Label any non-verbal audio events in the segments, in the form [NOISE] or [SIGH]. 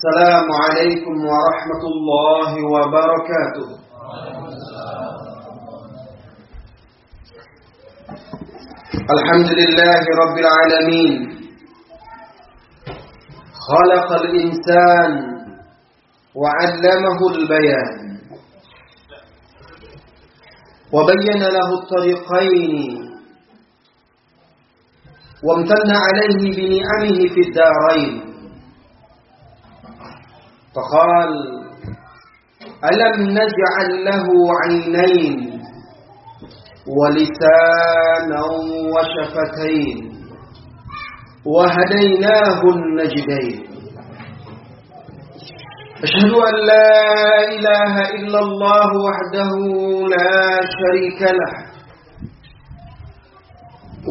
السلام عليكم ورحمة الله وبركاته. الحمد لله رب العالمين. خلق الإنسان وعلمه البيان. وبين له الطريقين. وامتن عليه بنعمه في الدارين. فقال ألم نجعل له عينين ولسانا وشفتين وهديناه النجدين؟ أشهد أن لا إله إلا الله وحده لا شريك له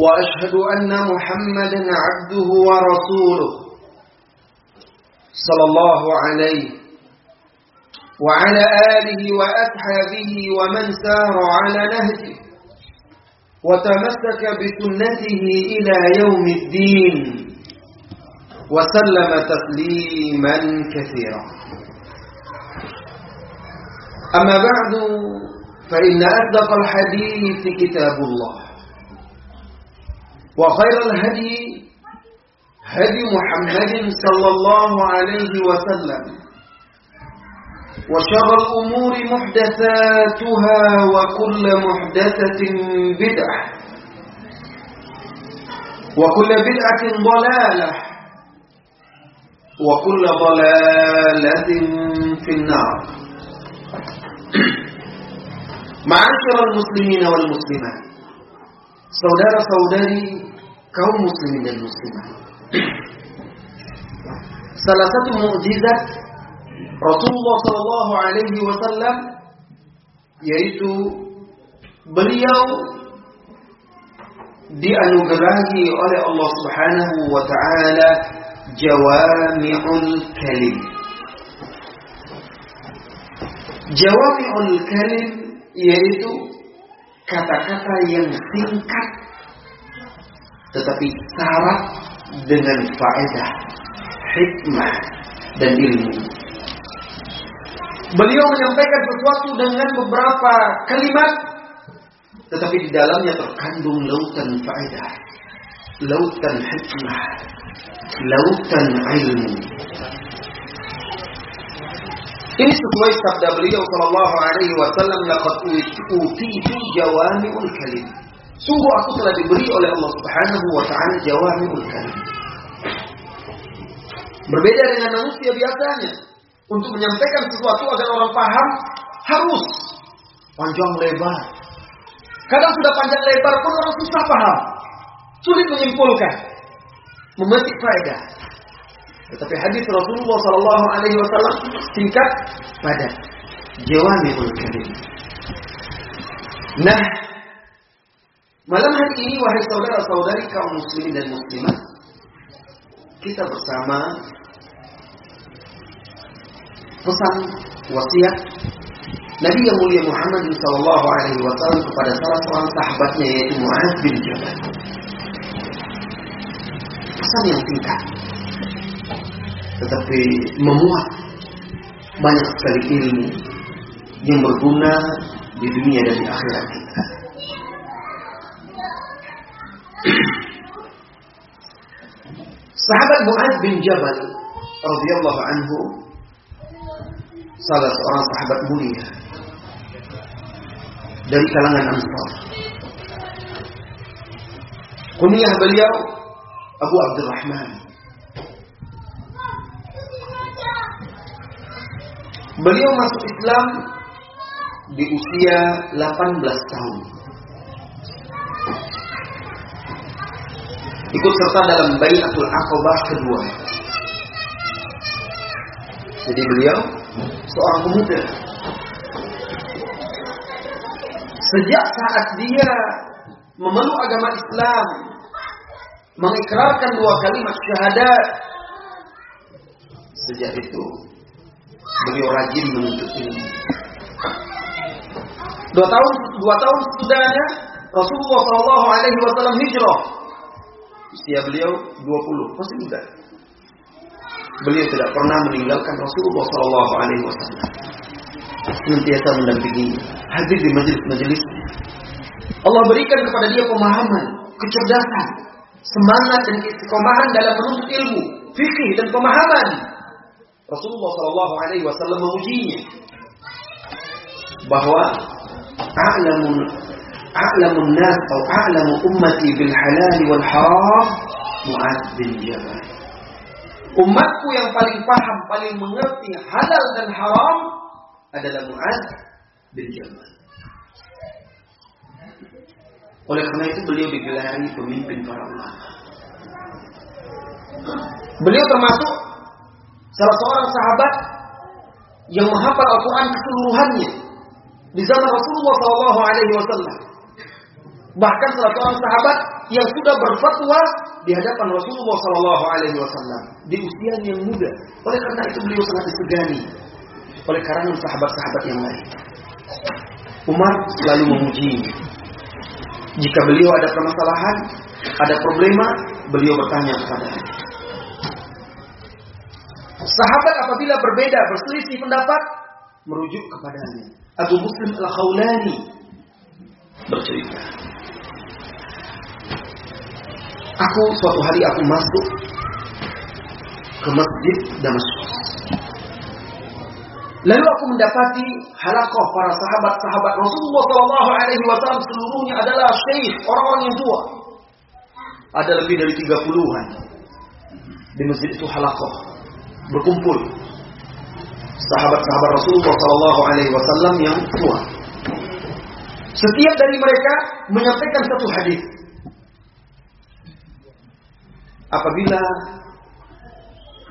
وأشهد أن محمدا عبده ورسوله. صلى الله عليه وعلى آله وأصحابه ومن سار على نهجه وتمسك بسنته إلى يوم الدين وسلم تسليما كثيرا. أما بعد فإن أصدق الحديث كتاب الله وخير الهدي هدي محمد صلى الله عليه وسلم. وشر الأمور محدثاتها وكل محدثة بدعة. وكل بدعة ضلالة. وكل ضلالة في النار. معاشر المسلمين والمسلمات. saudara-saudari kaum muslimin dan muslimat Salah satu mukjizat Rasulullah Shallallahu Alaihi Wasallam yaitu beliau dianugerahi oleh Allah Subhanahu wa taala jawami'ul kalim. Jawami'ul kalim yaitu kata-kata yang singkat tetapi syarat dengan faedah, hikmah dan ilmu. Beliau menyampaikan sesuatu dengan beberapa kalimat tetapi di dalamnya terkandung lautan faedah, lautan hikmah, lautan ilmu. Ini sesuai sabda beliau sallallahu alaihi wasallam laqad utitu jawami'ul kalim. Sungguh aku telah diberi oleh Allah Subhanahu wa taala jawami'ul kalim. Berbeda dengan manusia biasanya. Untuk menyampaikan sesuatu agar orang paham harus panjang lebar. Kadang sudah panjang lebar pun orang susah paham. Sulit menyimpulkan. Memetik faedah. Tetapi hadis Rasulullah Sallallahu Alaihi Wasallam singkat padat. Jawami'ul kalim. Nah, Malam hari ini wahai saudara-saudari kaum muslimin dan muslimat, kita bersama pesan wasiat Nabi yang mulia Muhammad sallallahu alaihi wasallam kepada salah seorang sahabatnya yaitu Muaz bin Jabal. Pesan yang singkat tetapi memuat banyak sekali ilmu yang berguna di dunia dan di akhirat kita. Sahabat Muaz bin Jabal radhiyallahu anhu salah seorang sahabat mulia dari kalangan Ansar. Kunyah beliau Abu Abdurrahman. Beliau masuk Islam di usia 18 tahun. Ikut serta dalam Bayatul Aqabah kedua. Jadi beliau seorang pemuda. Sejak saat dia memeluk agama Islam, mengikrarkan dua kalimat syahadat, sejak itu beliau rajin menuntut ilmu. Dua tahun dua tahun sesudahnya Rasulullah Shallallahu Alaihi Wasallam hijrah. Usia beliau 20, masih muda. beliau tidak pernah meninggalkan Rasulullah Shallallahu Alaihi Wasallam. Senantiasa mendampingi, hadir di majelis-majelis. Allah berikan kepada dia pemahaman, kecerdasan, semangat dan istiqomahan dalam menuntut ilmu, fikih dan pemahaman. Rasulullah Shallallahu Alaihi Wasallam mengujinya bahwa a'lamun nas atau a'lamu ummati bil halal wal haram Mu'ad bin Jabal. Umatku yang paling paham, paling mengerti halal dan haram adalah Mu'ad bin Jabal. Oleh karena itu beliau digelari pemimpin para ulama. Beliau termasuk salah seorang sahabat yang menghafal Al-Quran keseluruhannya di zaman Rasulullah Shallallahu Alaihi Wasallam. Bahkan salah seorang sahabat yang sudah berfatwa di hadapan Rasulullah Shallallahu Alaihi Wasallam di usia yang muda. Oleh karena itu beliau sangat disegani oleh karangan sahabat-sahabat yang lain. Umar selalu memuji. Jika beliau ada permasalahan, ada problema, beliau bertanya kepadanya. Sahabat apabila berbeda, berselisih pendapat, merujuk kepadanya. Abu Muslim Al-Khawlani bercerita. Aku suatu hari aku masuk ke masjid Damaskus. Lalu aku mendapati halakoh para sahabat-sahabat Rasulullah Shallallahu Alaihi Wasallam seluruhnya adalah syekh orang-orang yang tua. Ada lebih dari tiga puluhan di masjid itu halakoh berkumpul sahabat-sahabat Rasulullah Shallallahu Alaihi Wasallam yang tua. Setiap dari mereka menyampaikan satu hadis. Apabila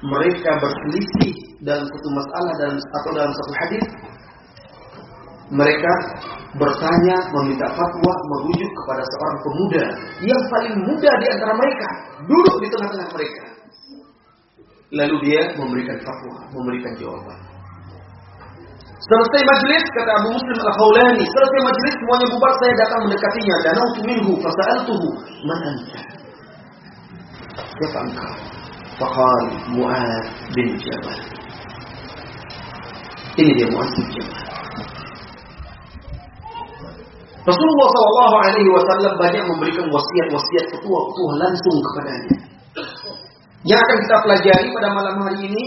mereka berselisih dalam satu masalah dalam atau dalam satu hadis, mereka bertanya, meminta fatwa, merujuk kepada seorang pemuda yang paling muda di antara mereka, duduk di tengah-tengah mereka. Lalu dia memberikan fatwa, memberikan jawaban. Selesai majlis kata Abu Muslim Al-Khawlani, selesai majlis semuanya bubar saya datang mendekatinya dan minhu fasa'altuhu man anta? Engkau? Faqal Mu'ad bin Jabal. Ini dia Mu'ad bin Jabal. Rasulullah Shallallahu Alaihi Wasallam banyak memberikan wasiat-wasiat ketua-ketua langsung kepadanya. Yang akan kita pelajari pada malam hari ini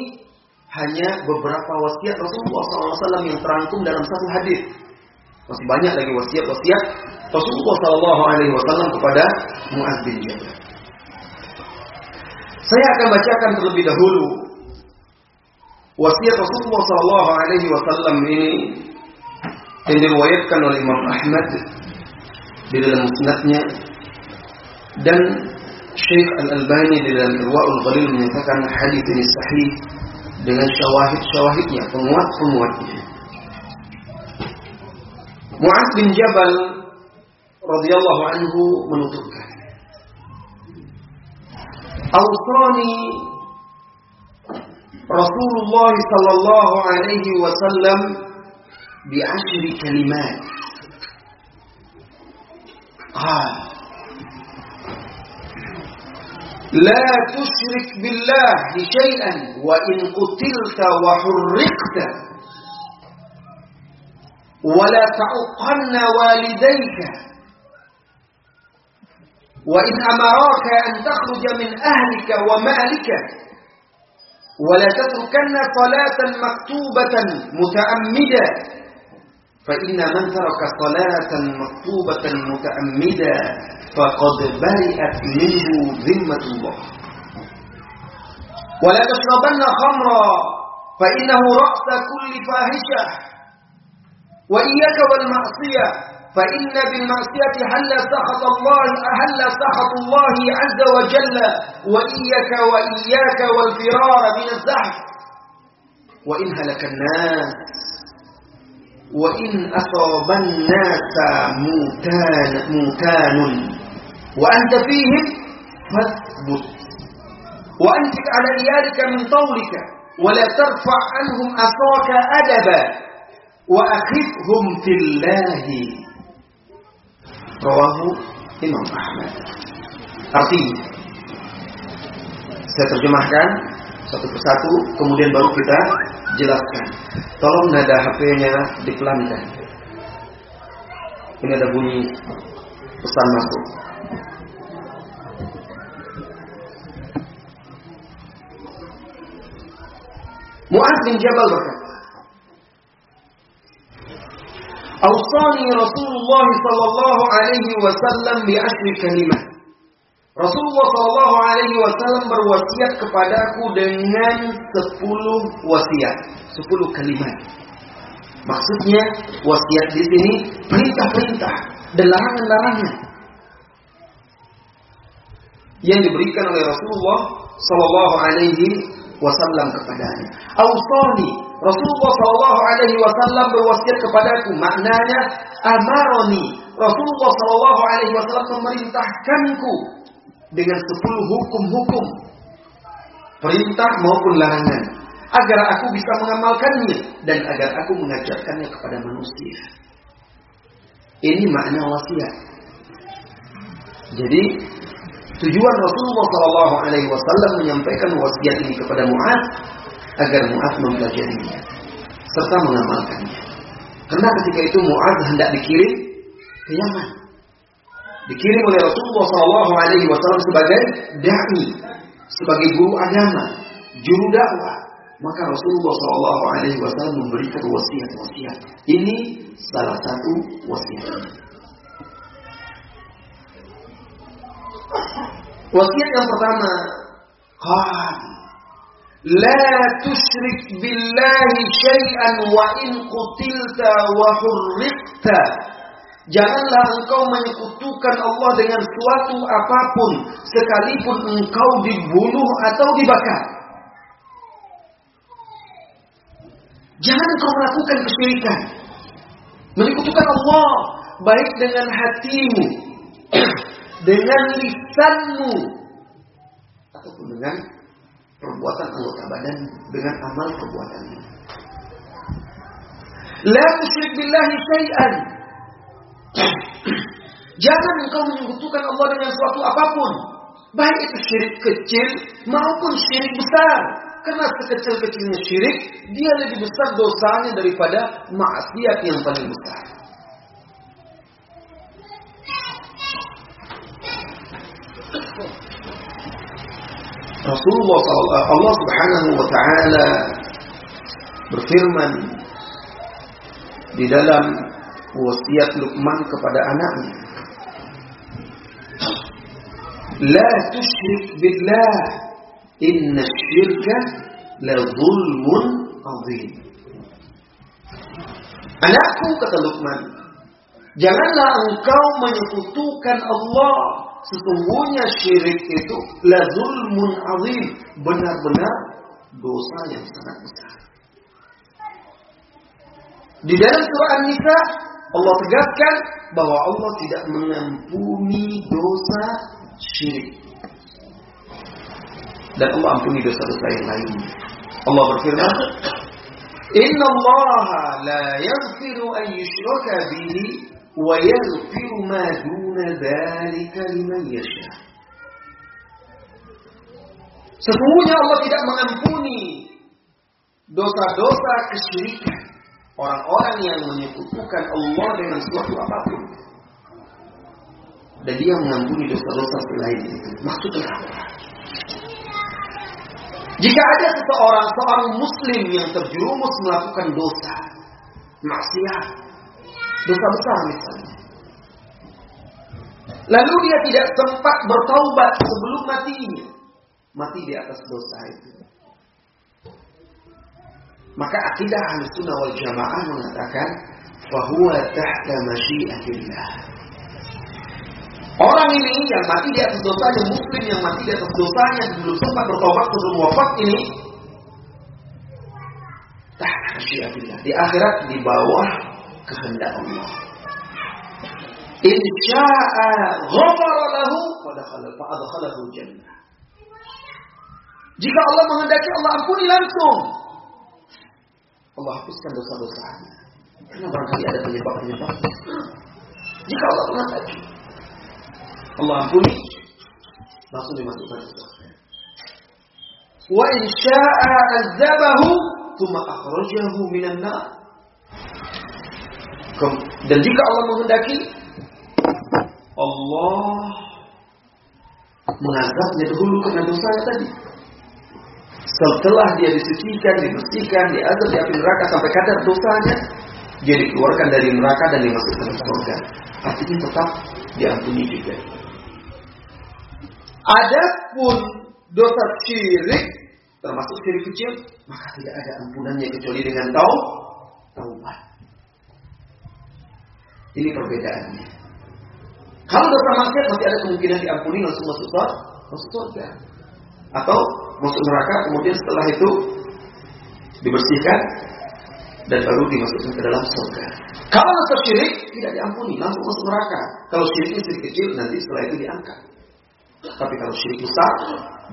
hanya beberapa wasiat Rasulullah SAW yang terangkum dalam satu hadis. Masih banyak lagi wasiat-wasiat Rasulullah SAW kepada Muaz bin Jabal. Saya akan bacakan terlebih dahulu wasiat Rasulullah SAW ini yang diriwayatkan oleh Imam Ahmad di dalam musnadnya dan Syekh Al-Albani di dalam Irwaul Ghalil menyatakan hadis ini sahih dengan syawahid-syawahidnya, penguat-penguatnya. Mu'ad bin Jabal radhiyallahu anhu menuturkan, أوصاني رسول الله صلى الله عليه وسلم بعشر كلمات. قال لا تشرك بالله شيئا وإن قتلت وحرقت ولا تعقن والديك وإن أمراك أن تخرج من أهلك ومالك ولا تتركن صلاة مكتوبة متأمدا فإن من ترك صلاة مكتوبة متأمدا فقد برئت منه ذمة الله. ولا تشربن خمرا فإنه رأس كل فاحشة. وإياك والمعصية. فإن بالمعصية حل سخط الله أهل سخط الله عز وجل وإياك وإياك والفرار من الزحف؟ وإن هلك الناس وإن أصاب الناس موتان موتان. وأنت فيهم فاثبت. وأنفق على عيالك من طولك ولا ترفع عنهم أصاك أدبا. وأخذهم في الله Rawahu Imam Ahmad. Tapi saya terjemahkan satu persatu, kemudian baru kita jelaskan. Tolong nada HP-nya dipelankan. Ini ada bunyi pesan masuk. Muaz bin Jabal berkata, Awsani Rasulullah sallallahu alaihi wasallam bi ashri kalimat. Rasulullah sallallahu alaihi wasallam berwasiat kepadaku dengan sepuluh wasiat, sepuluh kalimat. Maksudnya wasiat di sini perintah-perintah dan larangan-larangan yang diberikan oleh Rasulullah sallallahu alaihi wasallam kepadanya. Ausani Rasulullah Shallallahu Alaihi Wasallam berwasiat kepadaku. Maknanya amaroni. Rasulullah Shallallahu Alaihi Wasallam memerintahkanku dengan sepuluh hukum-hukum, perintah maupun larangan, agar aku bisa mengamalkannya dan agar aku mengajarkannya kepada manusia. Ini makna wasiat. Jadi tujuan Rasulullah Shallallahu Alaihi Wasallam menyampaikan wasiat ini kepada Muaz agar Mu'ad mempelajarinya serta mengamalkannya. Karena ketika itu Mu'ad hendak dikirim ke Yaman. Dikirim oleh Rasulullah Wasallam sebagai dai, sebagai guru agama, juru dakwah. Maka Rasulullah Wasallam memberikan wasiat-wasiat. Ini salah satu wasiat. Wasiat yang pertama, La تشرك billahi syai'an wa in qutilta wa hurriqta. Janganlah engkau menyekutukan Allah dengan suatu apa pun sekalipun engkau dibunuh atau dibakar. Jangan kau melakukan kesyirikan. Menyekutukan Allah baik dengan hatimu, [CLEARS THROAT] dengan lisanmu ataupun dengan perbuatan anggota badan dengan amal perbuatannya. La tusyrik billahi syai'an. Jangan engkau menyekutukan Allah dengan suatu apa pun. Baik itu syirik kecil maupun syirik besar. Karena sekecil-kecilnya syirik, dia lebih besar dosanya daripada maksiat yang paling besar. Rasulullah Allah Subhanahu wa taala berfirman di dalam wasiat Luqman kepada anaknya. La tusyrik billah inna syirka la zulmun azim. Anakku kata Luqman Janganlah engkau menyekutukan Allah Sesungguhnya syirik itu la zulmun azim, benar-benar dosa yang sangat besar. Di dalam surah An-Nisa Allah tegaskan bahwa Allah tidak mengampuni dosa syirik. Dan Allah ampuni dosa-dosa yang lain. Allah berfirman, "Inna Allah la yaghfiru an yushraka bihi ويغفر ما دون ذلك لمن يشاء Sesungguhnya Allah tidak mengampuni dosa-dosa kesyirikan orang-orang yang menyekutukan Allah dengan suatu apapun. Dan dia mengampuni dosa-dosa selain itu. Maksudnya apa? Jika ada seseorang, seorang muslim yang terjerumus melakukan dosa, maksiat, dosa besar misalnya. Lalu dia tidak sempat bertaubat sebelum matinya. Mati di atas dosa itu. Maka akidah sunnah wal jamaah mengatakan bahwa tahta masyiatillah. Orang ini yang mati di atas dosanya, muslim yang mati di atas dosanya belum sempat bertobat sebelum wafat ini tahta masyiatillah. Di akhirat di bawah kehendak Allah. Insya'a ghafara lahu jannah. Jika Allah menghendaki Allah ampuni langsung. Allah hapuskan dosa-dosanya. Karena barangkali ada penyebab-penyebab. Jika Allah menghendaki Allah ampuni langsung dimasukkan ke. Wa in syaa'a azabahu thumma akhrajahu minan. Dan jika Allah menghendaki Allah mengazabnya dahulu karena dosanya tadi. Setelah dia disucikan, dibersihkan, diazab di api neraka sampai kadar dosanya, dia dikeluarkan dari neraka dan dimasukkan ke surga. Artinya tetap diampuni juga. Adapun dosa syirik termasuk syirik kecil, maka tidak ada ampunannya kecuali dengan tau taubat. Ini perbedaannya. Kalau dosa maksiat masih ada kemungkinan diampuni langsung masuk surga, masuk surga. Atau masuk neraka kemudian setelah itu dibersihkan dan baru dimasukkan ke dalam surga. Kalau dosa syirik tidak diampuni, langsung masuk neraka. Kalau syiriknya syirik kecil nanti setelah itu diangkat. Tapi kalau syirik besar,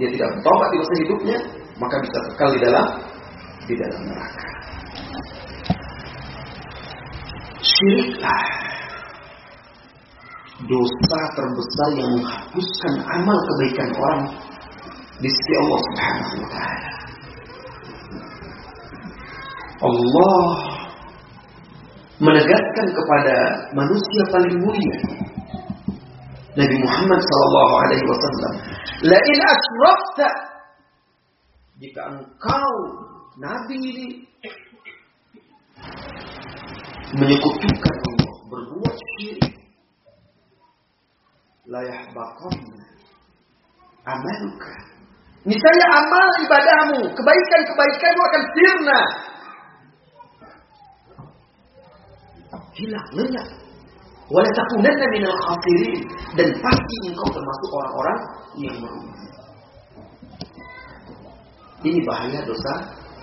dia tidak bertobat di masa hidupnya, maka bisa kekal di dalam di dalam neraka. Syiriklah dosa terbesar yang menghapuskan amal kebaikan orang di sisi Allah Subhanahu wa taala. Allah menegaskan kepada manusia paling mulia Nabi Muhammad sallallahu alaihi wasallam, "La in asrafta" Jika engkau nabi ini menyekutukan Allah, berbuat syirik, la yahbaqanna amaluka. Misalnya amal ibadahmu, kebaikan-kebaikanmu akan sirna. Hilang, lenyap. Wala takunanna minal khasirin. Dan pasti engkau termasuk orang-orang yang merugi. Ini bahaya dosa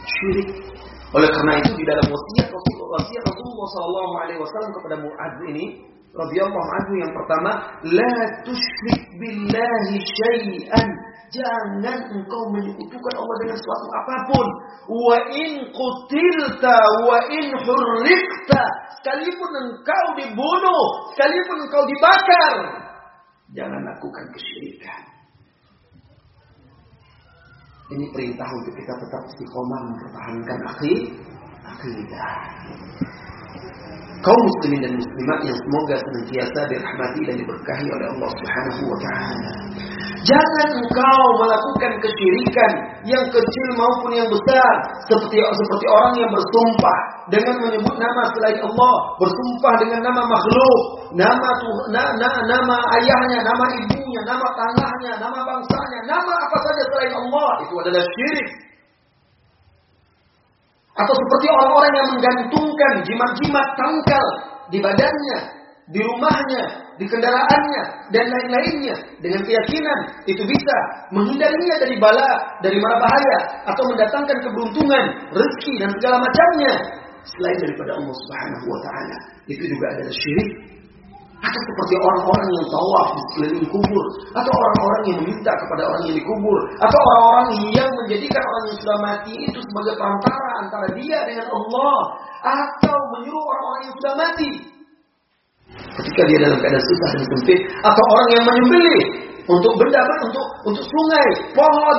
syirik. Oleh karena itu di dalam wasiat Rasulullah, wasiat Rasulullah Wasallam kepada Muadz ini, radhiyallahu anhu yang pertama, la tusyrik billahi syai'an. Jangan engkau menyekutukan Allah dengan sesuatu apa pun. Wa in qutilta wa in hurrikta. Sekalipun engkau dibunuh, sekalipun engkau dibakar, jangan lakukan kesyirikan. Ini perintah untuk kita tetap istiqomah mempertahankan akhir akidah kaum muslimin dan muslimat yang semoga senantiasa dirahmati dan diberkahi oleh Allah Subhanahu wa taala. Jangan engkau melakukan kesyirikan yang kecil maupun yang besar seperti seperti orang yang bersumpah dengan menyebut nama selain Allah, bersumpah dengan nama makhluk, nama na, na, nama ayahnya, nama ibunya, nama tanahnya, nama bangsanya, nama apa saja selain Allah itu adalah syirik. Atau seperti orang-orang yang menggantungkan jimat-jimat tangkal di badannya, di rumahnya, di kendaraannya, dan lain-lainnya. Dengan keyakinan itu bisa menghindarinya dari bala, dari mara bahaya, atau mendatangkan keberuntungan, rezeki, dan segala macamnya. Selain daripada Allah Subhanahu wa Ta'ala, itu juga adalah syirik atau seperti orang-orang yang tawaf di sekeliling kubur. Atau orang-orang yang meminta kepada orang yang dikubur. Atau orang-orang yang menjadikan orang yang sudah mati itu sebagai perantara antara dia dengan Allah. Atau menyuruh orang-orang yang sudah mati. Ketika dia dalam keadaan susah dan sempit. Atau orang yang menyembelih. Untuk benda, untuk untuk sungai, pohon,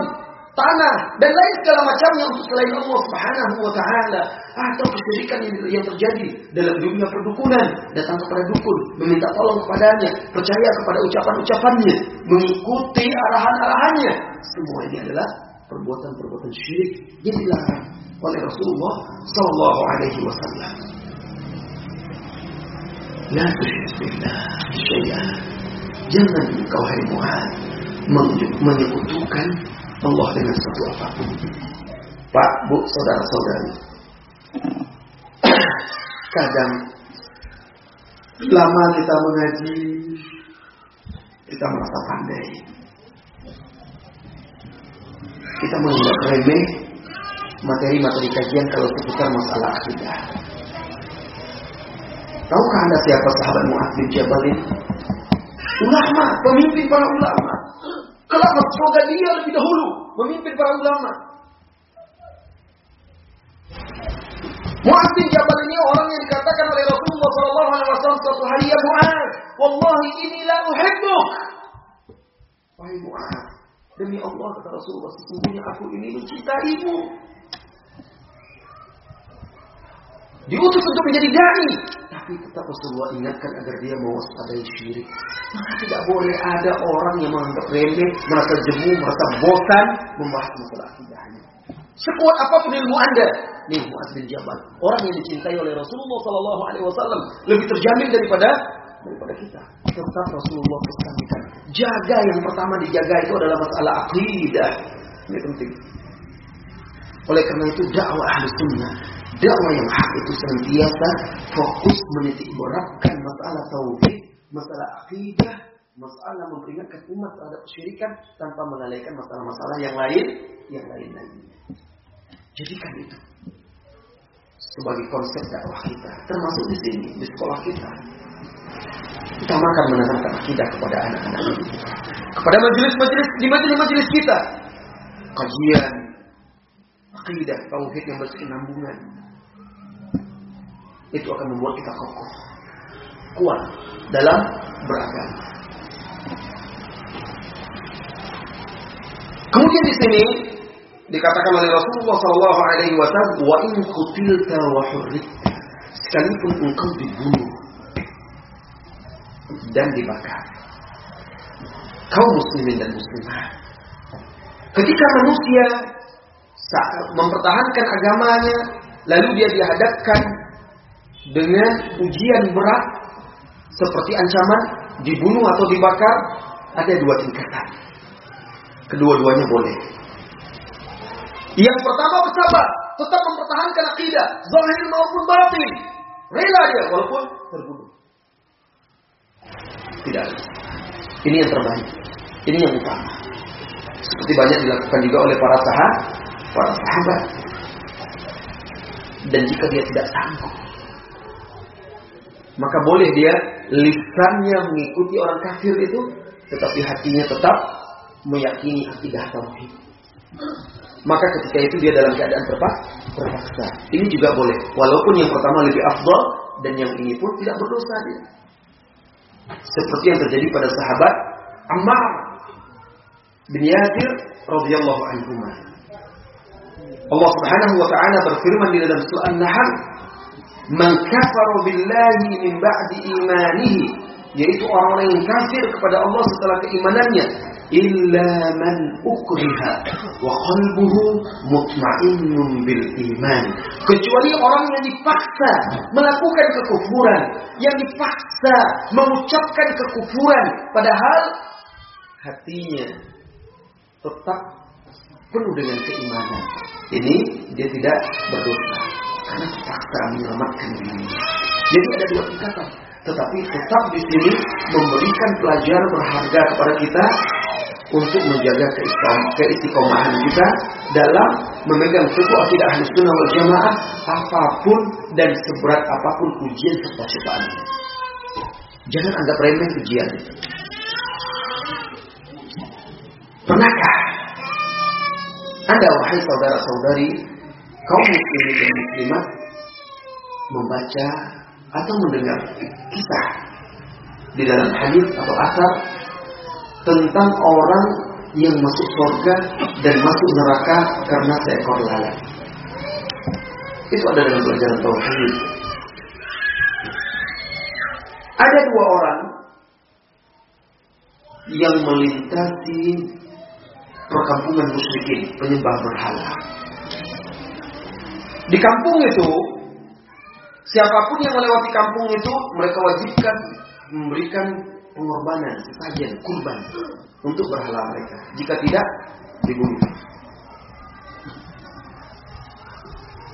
tanah dan lain segala macamnya untuk selain Allah Subhanahu wa taala. Atau kesyirikan yang terjadi dalam dunia perdukunan datang kepada dukun meminta tolong kepadanya percaya kepada ucapan-ucapannya mengikuti arahan-arahannya. Semua ini adalah perbuatan-perbuatan syirik yang dilarang oleh Rasulullah sallallahu alaihi wasallam. La Jangan engkau hai Muhammad menyekutukan Allah dengan sesuatu apa pun. Pak, Bu, saudara-saudari. Kadang lama kita mengaji, kita merasa pandai. Kita menganggap remeh materi-materi kajian kalau seputar masalah akidah. Tahukah anda siapa sahabat Mu'ad bin Jabal ini? Ulama, pemimpin para ulama. Kenapa? Semoga dia lebih dahulu memimpin para ulama. Mu'ad bin Jabal ini orang yang dikatakan oleh Rasulullah Sallallahu Alaihi Wasallam suatu hari ya Mu'ad, wallahi ini la uhibbuk. Wahai Mu'ad, Demi Allah kata Rasulullah, sesungguhnya aku ini mencintaimu. Diutus untuk menjadi dai, tapi tetap Rasulullah ingatkan agar dia mewaspadai syirik. Maka tidak boleh ada orang yang menganggap remeh, merasa jemu, merasa bosan membahas masalah akidahnya. Sekuat apa pun ilmu Anda, nih Muaz bin Jabal, orang yang dicintai oleh Rasulullah Sallallahu Alaihi Wasallam lebih terjamin daripada daripada kita. Tetap Rasulullah pesankan, jaga yang pertama dijaga itu adalah masalah akidah. Ini penting. Oleh karena itu dakwah ahli sunnah, dakwah yang hak itu senantiasa fokus menitik beratkan masalah tauhid, masalah akidah, masalah memperingatkan umat terhadap kesyirikan tanpa melalaikan masalah-masalah yang lain, yang lain lainnya. Jadikan itu sebagai konsep dakwah kita, termasuk di sini di sekolah kita. Utamakan menanamkan akidah kepada anak-anak ini. Kepada majelis-majelis di majelis-majelis kita. Kajian akidah tauhid yang berkesinambungan. Itu akan membuat kita kokoh, kuat dalam beragama. Kemudian di sini dikatakan oleh Rasulullah Shallallahu Alaihi Wasallam, wa in kutilta wa hurrita, sekalipun engkau dibunuh dan dibakar. Kaum muslimin dan muslimat. Ketika manusia mempertahankan agamanya, lalu dia dihadapkan dengan ujian berat seperti ancaman dibunuh atau dibakar, ada dua tingkatan. Kedua-duanya boleh. Yang pertama bersabar, tetap mempertahankan akidah, zahir maupun batin. Rela dia walaupun terbunuh. Tidak. Ini yang terbaik. Ini yang utama. Seperti banyak dilakukan juga oleh para sahabat, para sahabat. Dan jika dia tidak sanggup, maka boleh dia lisannya mengikuti orang kafir itu, tetapi hatinya tetap meyakini akidah tauhid. Maka ketika itu dia dalam keadaan terpaksa. Ini juga boleh. Walaupun yang pertama lebih afdal dan yang ini pun tidak berdosa dia. Seperti yang terjadi pada sahabat Ammar bin Yasir radhiyallahu anhu. Allah Subhanahu wa taala berfirman di dalam surah An-Nahl, "Man kafara billahi min ba'di imanihi" yaitu orang-orang yang kafir kepada Allah setelah keimanannya illa man ukriha wa qalbuhu mutmainnun bil iman. Kecuali orang yang dipaksa melakukan kekufuran yang dipaksa mengucapkan kekufuran padahal hatinya tetap penuh dengan keimanan. Ini dia tidak berdosa karena terpaksa menyelamatkan diri jadi ada dua tingkatan tetapi tetap di sini memberikan pelajaran berharga kepada kita untuk menjaga keistiqomahan kita dalam memegang suku akidah ahli sunnah wal jamaah apa pun dan seberat apa pun ujian serta cobaannya. Jangan anggap remeh ujian itu. Pernahkah Anda wahai saudara-saudari kaum muslimin dan muslimat membaca atau mendengar kisah di dalam hadis atau asar tentang orang yang masuk surga dan masuk neraka karena seekor lalat. Itu ada dalam pelajaran tauhid. Ada dua orang yang melintasi perkampungan musyrikin, penyembah berhala. Di kampung itu, siapa pun yang melewati kampung itu, mereka wajibkan memberikan pengorbanan, sesajen, kurban untuk berhala mereka. Jika tidak, dibunuh.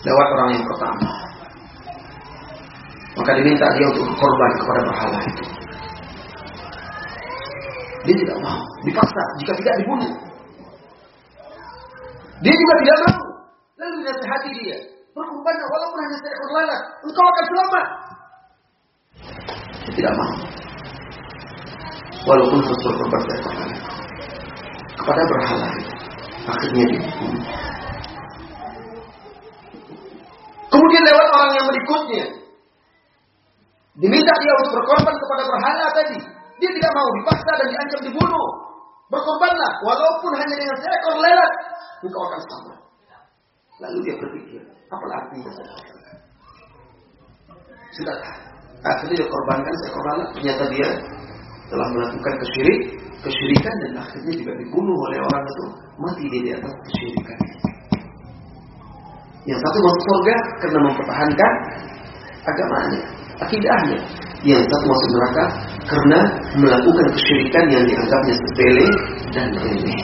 Lewat orang yang pertama. Maka diminta dia untuk korban kepada berhala itu. Dia tidak mau, dipaksa. Jika tidak dibunuh. Dia juga tidak mau. Lalu dinasihati dia. Berkorban walaupun hanya seekor lalat. Engkau akan selamat. Dia tidak mau walaupun harus berkorban seekor kepada berhala akhirnya dibunuh kemudian lewat orang yang berikutnya diminta dia untuk berkorban kepada berhala tadi dia tidak mau dipaksa dan diancam dibunuh Berkorbanlah, walaupun hanya dengan seekor lelat, engkau akan selamat. Lalu dia berpikir, apa artinya Sudah, akhirnya dia korbankan lalat. Ternyata dia telah melakukan kesyirik, kesyirikan dan akhirnya juga dibunuh oleh orang itu mati di atas kesyirikan. Yang satu masuk surga karena mempertahankan agamanya, akidahnya. Yang satu masuk neraka karena melakukan kesyirikan yang dianggapnya sepele dan remeh.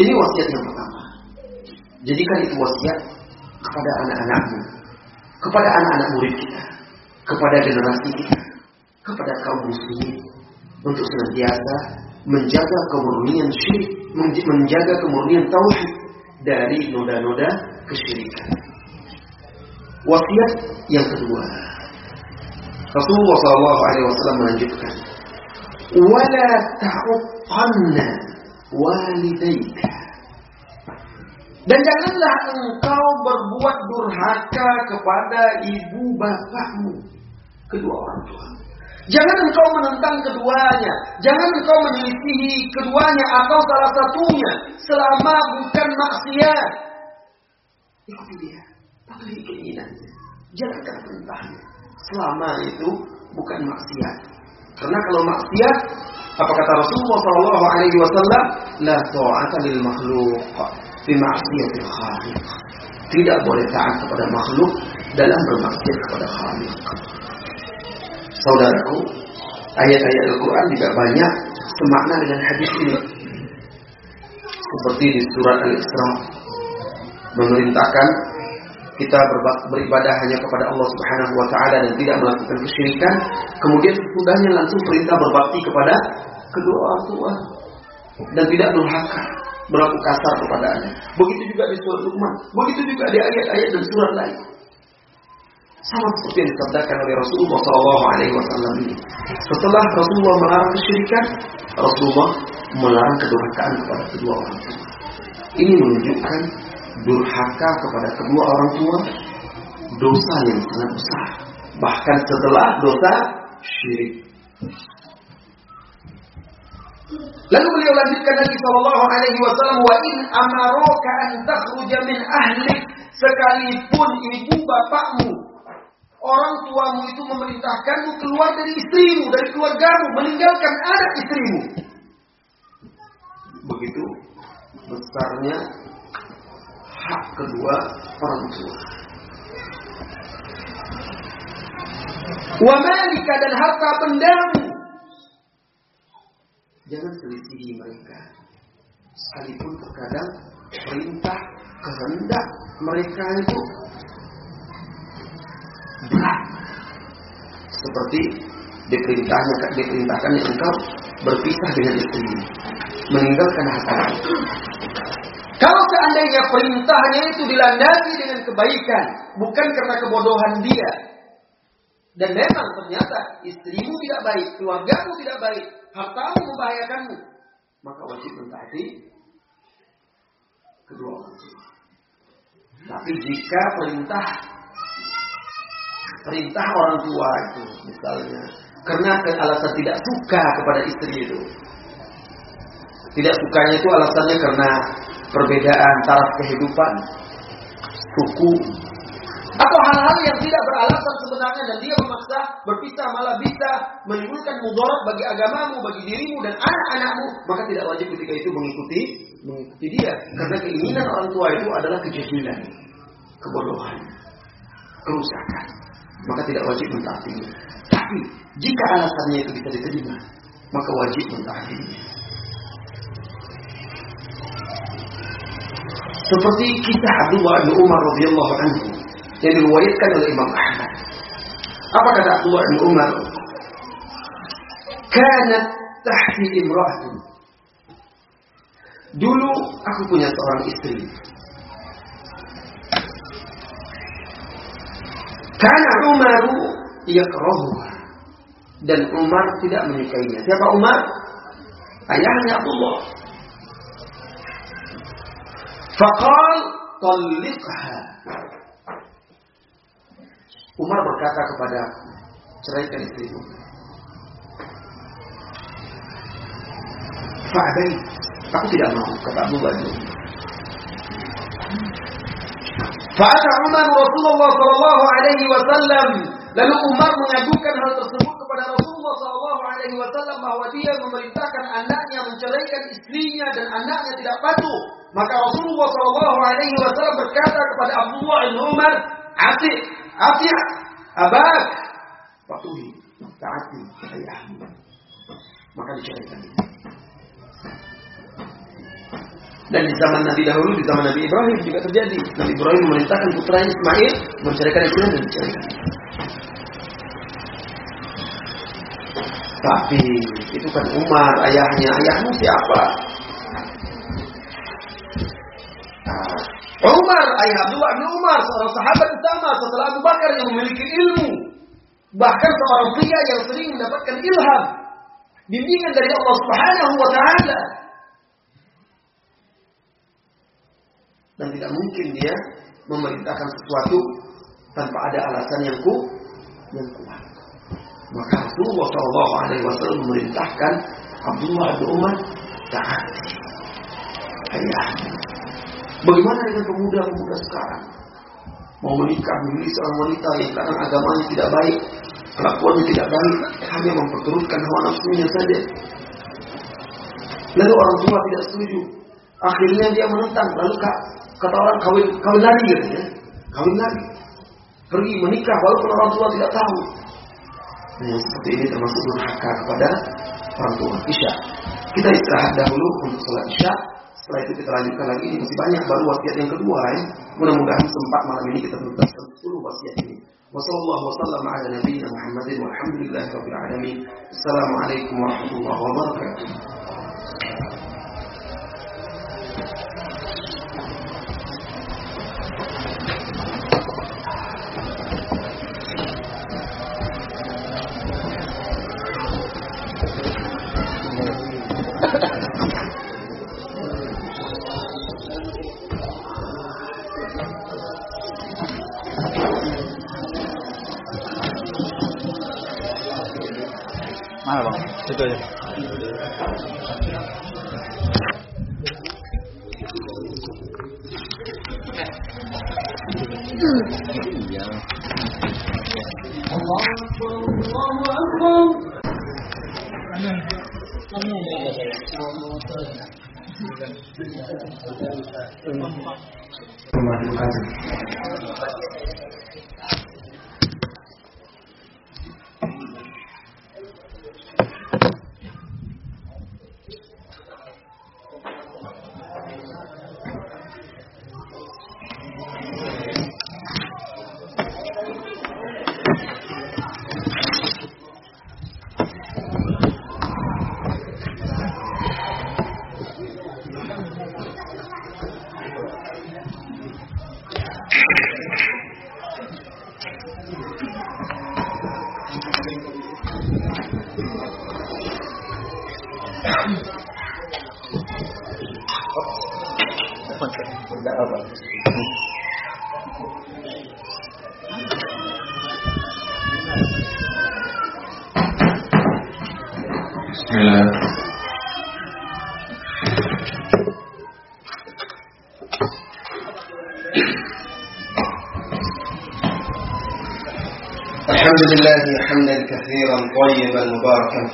Ini wasiat yang pertama. Jadikan itu wasiat kepada anak-anakmu, kepada anak-anak murid kita, kepada generasi kita, kepada kaum muslimin untuk senantiasa menjaga kemurnian syirik, menjaga kemurnian tauhid dari noda-noda kesyirikan. Wasiat yang kedua, Rasulullah SAW melanjutkan, "Wala ta'uqanna walidayka." Dan janganlah engkau berbuat durhaka kepada ibu bapakmu, kedua orang tua. Jangan engkau menentang keduanya, jangan engkau menyelisihi keduanya atau salah satunya selama bukan maksiat. Ikuti dia, patuhi keinginannya, jalankan perintahnya. Selama itu bukan maksiat. Karena kalau maksiat, apa kata Rasulullah SAW? La ta'ata lil makhluk fi ma'siyatil khaliq. Tidak boleh taat kepada makhluk dalam bermaksiat kepada khaliq. Saudaraku, ayat-ayat Al-Quran juga banyak semakna dengan hadis ini. Seperti di surat Al-Isra memerintahkan kita beribadah hanya kepada Allah Subhanahu wa taala dan tidak melakukan kesyirikan, kemudian sudahnya langsung perintah berbakti kepada kedua orang tua dan tidak durhaka berlaku kasar kepadanya. Begitu juga di surat Luqman, begitu juga di ayat-ayat dan surat lain. Sama seperti yang disabdakan oleh Rasulullah SAW ini. Setelah Rasulullah melarang kesyirikan, Rasulullah melarang kedurhakaan kepada kedua orang tua. Ini menunjukkan durhaka kepada kedua orang tua dosa yang sangat besar. Bahkan setelah dosa syirik. Lalu beliau lanjutkan lagi sallallahu alaihi wasallam wa in amaraka an takhruja min ahli sekalipun ibu bapakmu orang tuamu itu memerintahkanmu keluar dari istrimu dari keluargamu meninggalkan anak istrimu. Begitu besarnya hak kedua orang tua. Wa malika dan harta bendamu Jangan selisihi mereka. Sekalipun terkadang perintah kehendak mereka itu berat. Seperti diperintahnya diperintahkan engkau berpisah dengan istri meninggalkan harta kalau seandainya perintahnya itu dilandasi dengan kebaikan, bukan karena kebodohan dia, dan memang ternyata istrimu tidak baik, keluargamu tidak baik, hartamu membahayakanmu, maka wajib mentaati kedua orang tua. Tapi jika perintah perintah orang tua itu misalnya karena alasan tidak suka kepada istri itu, tidak sukanya itu alasannya karena perbedaan taraf kehidupan, suku, atau hal-hal yang tidak beralasan sebenarnya dan dia memaksa berpisah malah bisa menimbulkan mudarat bagi agamamu, bagi dirimu dan anak-anakmu, maka tidak wajib ketika itu mengikuti mengikuti dia karena keinginan orang tua itu adalah kejahilan, kebodohan, kerusakan. Maka tidak wajib mentaatinya. Tapi jika alasannya itu bisa diterima, maka wajib mentaatinya. Seperti kisah Abdullah bin Umar radhiyallahu anhu yang diriwayatkan oleh Imam Ahmad. Apa kata Abdullah bin Umar? Kanat tahti imra'atun. Dulu aku punya seorang istri. Karena Umaru yakrahuha. Dan Umar tidak menyukainya. Siapa Umar? Ayahnya Abdullah. Fakal talliqha. Umar berkata kepada ceraikan istrimu. Fa'abai. Aku tidak mau, kata Abu Bakar. Fa'ata Umar Rasulullah sallallahu alaihi wasallam. Lalu Umar mengadukan hal tersebut kepada Rasulullah sallallahu alaihi wasallam bahwa dia memerintahkan anaknya menceraikan istrinya dan anaknya tidak patuh. Maka Rasulullah sallallahu alaihi wasallam berkata kepada Abdullah bin Umar, "Ati, ati, abak, patuhi, taati ayahmu." Maka diceraikan. Dan di zaman Nabi dahulu, di zaman Nabi Ibrahim juga terjadi. Nabi Ibrahim memerintahkan putranya Ismail menceraikan istrinya dan diceraikan. Tapi itu kan Umar, ayahnya. Ayahmu siapa? Nah, Umar, ayah Abdullah bin Umar, seorang sahabat utama setelah Abu Bakar yang memiliki ilmu. Bahkan seorang pria yang sering mendapatkan ilham. Bimbingan dari Allah Subhanahu wa Ta'ala. dan tidak mungkin dia memerintahkan sesuatu tanpa ada alasan yang ku yang kuat. Maka Rasulullah Shallallahu Alaihi Wasallam memerintahkan Abdullah bin Umar taat. Ayah. Bagaimana dengan pemuda-pemuda sekarang? Mau menikah memilih seorang wanita yang kadang agamanya tidak baik, kelakuannya tidak baik, hanya memperturutkan hawa nafsunya saja. Lalu orang tua tidak setuju. Akhirnya dia menentang. Lalu kak, Kata orang kawin kawin lagi gitu ya. Kawin lagi. Pergi menikah walaupun orang tua tidak tahu. Nah, seperti ini termasuk durhaka kepada orang tua. Isya. Kita istirahat dahulu untuk sholat Isya. Setelah itu kita lanjutkan lagi. Ini masih banyak baru wasiat yang kedua ya. Mudah-mudahan sempat malam ini kita tuntaskan seluruh wasiat ini. Wassalamualaikum warahmatullahi wabarakatuh. the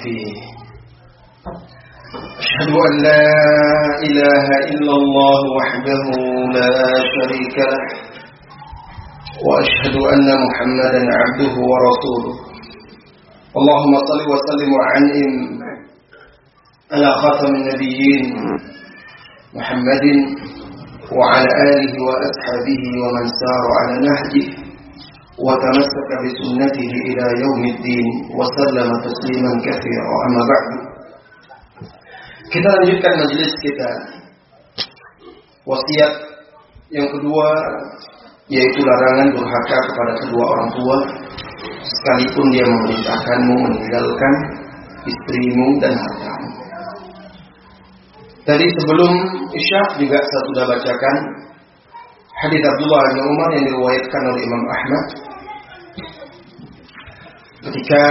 فيه. أشهد أن لا إله إلا الله وحده لا شريك له وأشهد أن محمدا عبده ورسوله. اللهم صل وسلم وعنهم على خاتم النبيين محمد وعلى آله وأصحابه ومن سار على نهجه. وتمسك بسنته إلى يوم الدين وسلم تسليما كثيرا أما بعد kita lanjutkan majelis kita wasiat yang kedua yaitu larangan durhaka kepada kedua orang tua sekalipun dia memerintahkanmu meninggalkan istrimu dan hartamu Tadi sebelum Isya juga saya sudah bacakan hadis Abdullah bin Umar yang diriwayatkan oleh Imam Ahmad ketika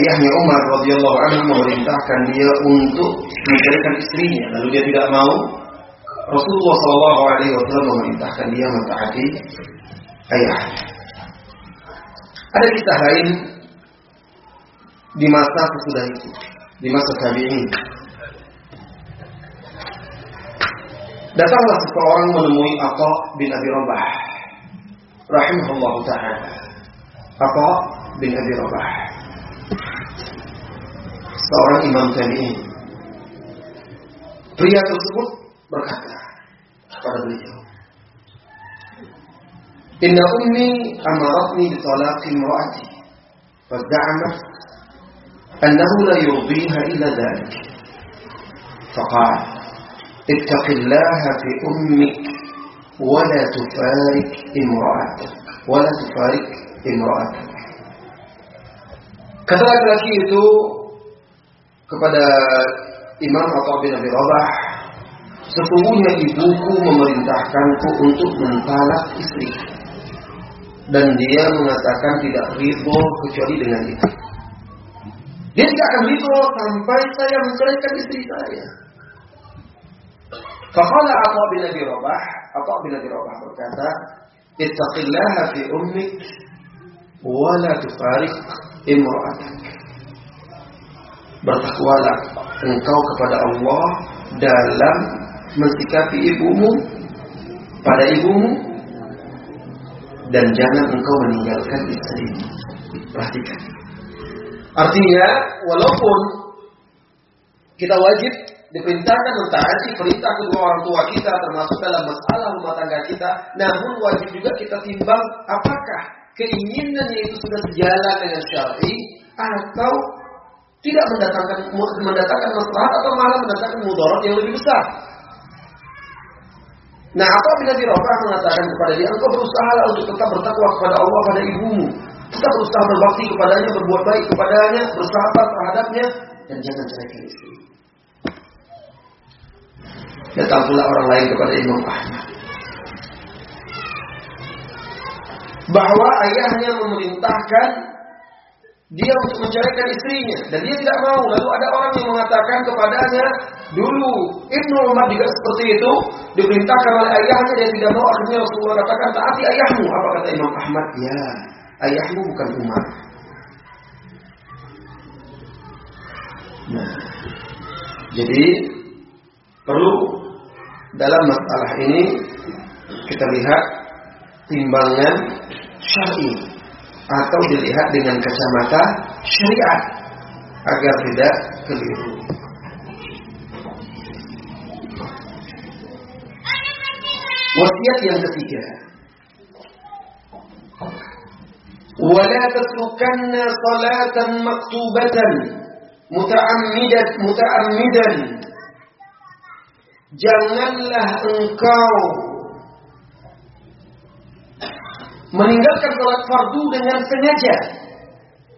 ayahnya Umar radhiyallahu anhu memerintahkan dia untuk mencarikan istrinya, lalu dia tidak mau. Rasulullah Shallallahu Alaihi Wasallam memerintahkan dia mentaati ayahnya. Ada kisah lain di masa sesudah itu, di masa tabi'in. Datanglah seseorang menemui Atta bin Abi Rabah rahimahullah taala. Atta bin Abi Rabah seorang imam tabi'in. Pria tersebut berkata kepada beliau, Inna ummi amaratni bi talaqi imraati fadza'amat annahu la yurdiha illa dhalik. فقال اتق الله في أمك ولا تفارق امرأتك ولا تفارق imro'at. Kata laki-laki itu kepada Imam atau bin Abi Rabah, sesungguhnya ibuku memerintahkanku untuk mentalak istri. Dan dia mengatakan tidak ribo kecuali dengan itu. Dia tidak akan ribo sampai saya menceraikan istri saya. Fakala Atha bin Abi Rabah, Atha bin Abi Rabah berkata, Ittaqillaha fi ummik wa la tufarik imra'atak. Bertakwalah engkau kepada Allah dalam mensikapi ibumu pada ibumu dan jangan engkau meninggalkan istrimu. Perhatikan. Artinya, walaupun kita wajib diperintahkan mentaati perintah kedua orang tua kita termasuk dalam masalah rumah tangga kita, namun wajib juga kita timbang apakah keinginannya itu sudah sejalan dengan syar'i atau tidak mendatangkan mendatangkan masalah atau malah mendatangkan mudarat yang lebih besar. Nah, apa bila Rabah mengatakan kepada dia, engkau berusaha untuk tetap bertakwa kepada Allah pada ibumu, tetap berusaha berbakti kepadanya, berbuat baik kepadanya, bersahabat terhadapnya, dan jangan ceraikan istri. Datang pula orang lain kepada Imam Ahmad. Bahwa ayahnya memerintahkan dia untuk menceraikan istrinya dan dia tidak mau. Lalu ada orang yang mengatakan kepadanya, dulu Ibnu Umar juga seperti itu, diperintahkan oleh ayahnya dia tidak mau. Akhirnya Rasulullah katakan taati ayahmu. Apa kata Imam Ahmad? Ya, ayahmu bukan Umar. Nah, jadi perlu dalam masalah ini kita lihat timbangan syar'i atau dilihat dengan kacamata syariat agar tidak keliru. Wasiat yang ketiga. ولا تتركن صلاة مكتوبة متعمدا متعمدا Janganlah engkau meninggalkan sholat fardu dengan sengaja.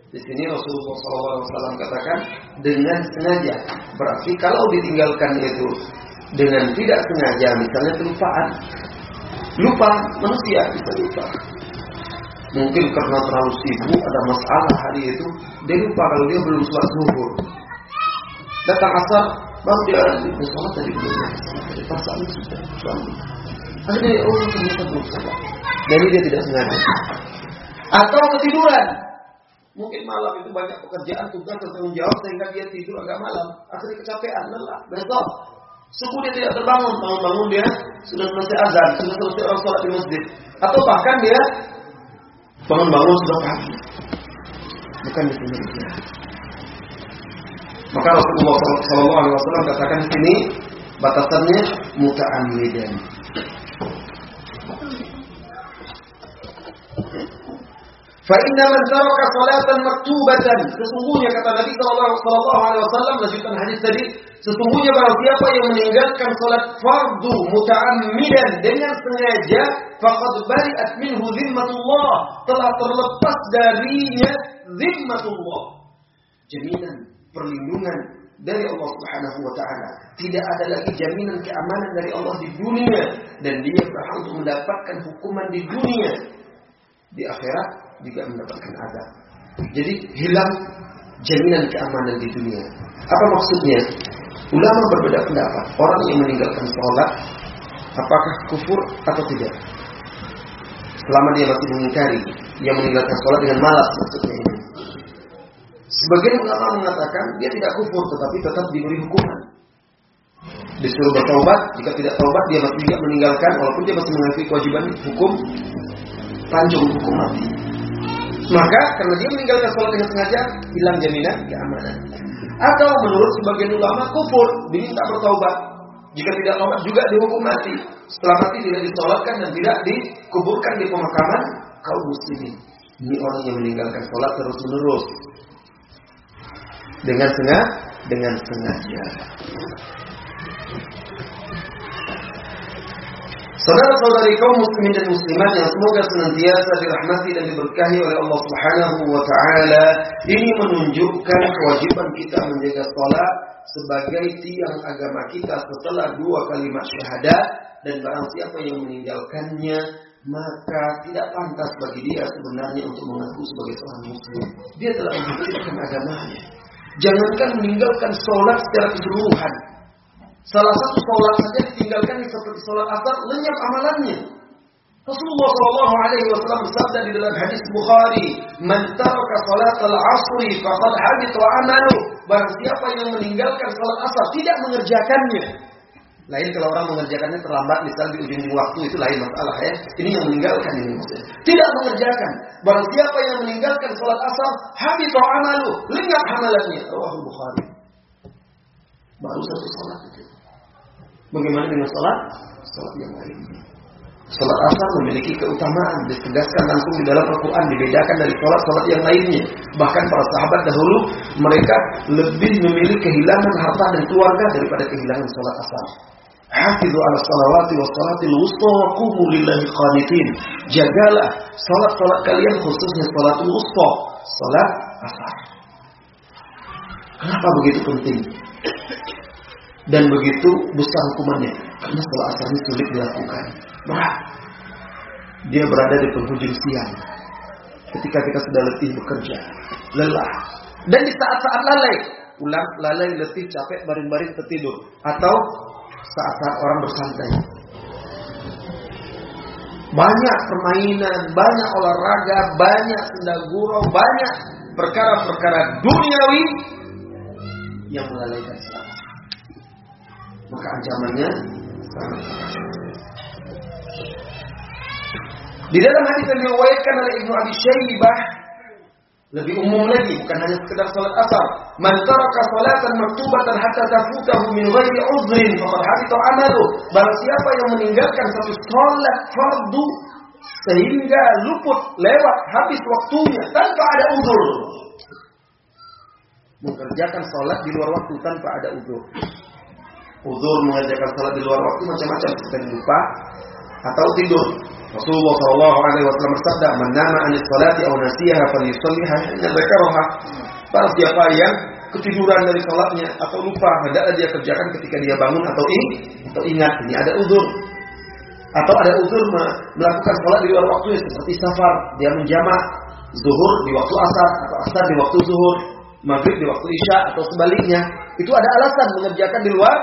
Di sini Rasulullah SAW katakan dengan sengaja. Berarti kalau ditinggalkan itu dengan tidak sengaja, misalnya kelupaan, lupa manusia bisa lupa. Mungkin karena terlalu sibuk ada masalah hari itu, dia lupa kalau dia belum sholat zuhur. Datang asar, baru dia sholat tadi belum. Pasal sudah oh ternyata belum sholat. Jadi dia tidak sengaja. Atau ketiduran. Mungkin malam itu banyak pekerjaan, tugas, tanggung jawab sehingga dia tidur agak malam. Akhirnya kecapean, lelah. Besok subuh dia tidak terbangun, bangun-bangun dia sudah selesai azan, sudah selesai orang sholat di masjid. Atau bahkan dia bangun-bangun sudah pagi. Bukan di sini. Maka Rasulullah SAW katakan di sini batasannya muta'ammidan. Fa'inna man taraka salatan maktubatan. Sesungguhnya kata Nabi sallallahu alaihi wasallam lanjutan hadis tadi, sesungguhnya barang siapa yang meninggalkan salat fardu muta'ammidan dengan sengaja, faqad bari'at minhu zimmatullah, telah terlepas darinya zimmatullah. Jaminan perlindungan dari Allah Subhanahu wa taala. Tidak ada lagi jaminan keamanan dari Allah di dunia dan dia berhak untuk mendapatkan hukuman di dunia. Di akhirat juga mendapatkan azab. Jadi hilang jaminan keamanan di dunia. Apa maksudnya? Ulama berbeda pendapat. Orang yang meninggalkan sholat, apakah kufur atau tidak? Selama dia masih mengingkari, yang meninggalkan sholat dengan malas maksudnya ini. Sebagian ulama mengatakan dia tidak kufur, tetapi tetap diberi hukuman. Disuruh bertobat, jika tidak taubat dia masih tidak meninggalkan, walaupun dia masih mengakui kewajiban hukum, lanjut hukum mati. Maka karena dia meninggalkan sholat dengan sengaja, hilang jaminan keamanan. Atau menurut sebagian ulama kufur, diminta bertobat. Jika tidak taubat juga dihukum mati. Setelah mati tidak disolatkan dan tidak dikuburkan di pemakaman kaum muslimin. Ini orang yang meninggalkan sholat terus menerus dengan sengaja, dengan sengaja. Saudara-saudari kaum muslimin dan muslimat yang semoga senantiasa dirahmati dan diberkahi oleh Allah Subhanahu wa taala, ini menunjukkan kewajiban kita menjaga salat sebagai tiang agama kita setelah dua kalimat syahadat dan barang siapa yang meninggalkannya maka tidak pantas bagi dia sebenarnya untuk mengaku sebagai seorang muslim. Dia telah menghentikan agamanya. Jangankan meninggalkan sholat secara keseluruhan. Salah satu sholat saja ditinggalkan seperti sholat asar, lenyap amalannya. Rasulullah Shallallahu Alaihi Wasallam bersabda di dalam hadis Bukhari, "Man taraka salat al-asri faqad habita amalu." Barang siapa yang meninggalkan salat asar tidak mengerjakannya, lain kalau orang mengerjakannya terlambat, misalnya di ujung waktu itu lain masalah ya. Ini yang meninggalkan ini maksudnya. Tidak mengerjakan. Barang siapa yang meninggalkan sholat asar, habis amalu, lenyap amalannya. Rawahul Bukhari. Baru satu sholat itu. Bagaimana dengan sholat? Sholat yang lainnya. Sholat asar memiliki keutamaan ditegaskan langsung di dalam Al-Quran dibedakan dari sholat-sholat yang lainnya. Bahkan para sahabat dahulu mereka lebih memilih kehilangan harta dan keluarga daripada kehilangan sholat asar. Hafidhu ala salawati wa salatil wusta wa qumu lillahi qanitin. Jagalah salat-salat kalian khususnya salatul wusta, salat asar. Kenapa begitu penting? Dan begitu besar hukumannya? Karena salat asar ini sulit dilakukan. Berat. Dia berada di penghujung siang. Ketika kita sudah letih bekerja, lelah. Dan di saat-saat lalai, ulang lalai letih capek baring-baring tertidur atau saat-saat orang bersantai. Banyak permainan, banyak olahraga, banyak senda gurau, banyak perkara-perkara duniawi yang melalaikan salat. Maka ancamannya sangat Di dalam hadis yang diriwayatkan oleh Ibnu Abi Syaibah lebih umum lagi, bukan hanya sekedar salat asar. Man taraka salatan maktubatan hatta tafutahu min ghairi uzrin faqad habita amalu. Barang siapa yang meninggalkan satu salat fardu sehingga luput lewat habis waktunya tanpa ada uzur. Mengerjakan salat di luar waktu tanpa ada uzur. Uzur mengerjakan salat di luar waktu macam-macam seperti lupa atau tidur Rasulullah Shallallahu Alaihi Wasallam bersabda, "Menama anis salati atau nasiha falyusalliha hanya dzakaraha." Barang siapa yang ketiduran dari salatnya atau lupa, hendaklah dia kerjakan ketika dia bangun atau ing atau ingat. Ini ada uzur. Atau ada uzur melakukan salat di luar waktu seperti safar, dia menjamak zuhur di waktu asar atau asar di waktu zuhur, maghrib di waktu isya atau sebaliknya. Itu ada alasan mengerjakan di luar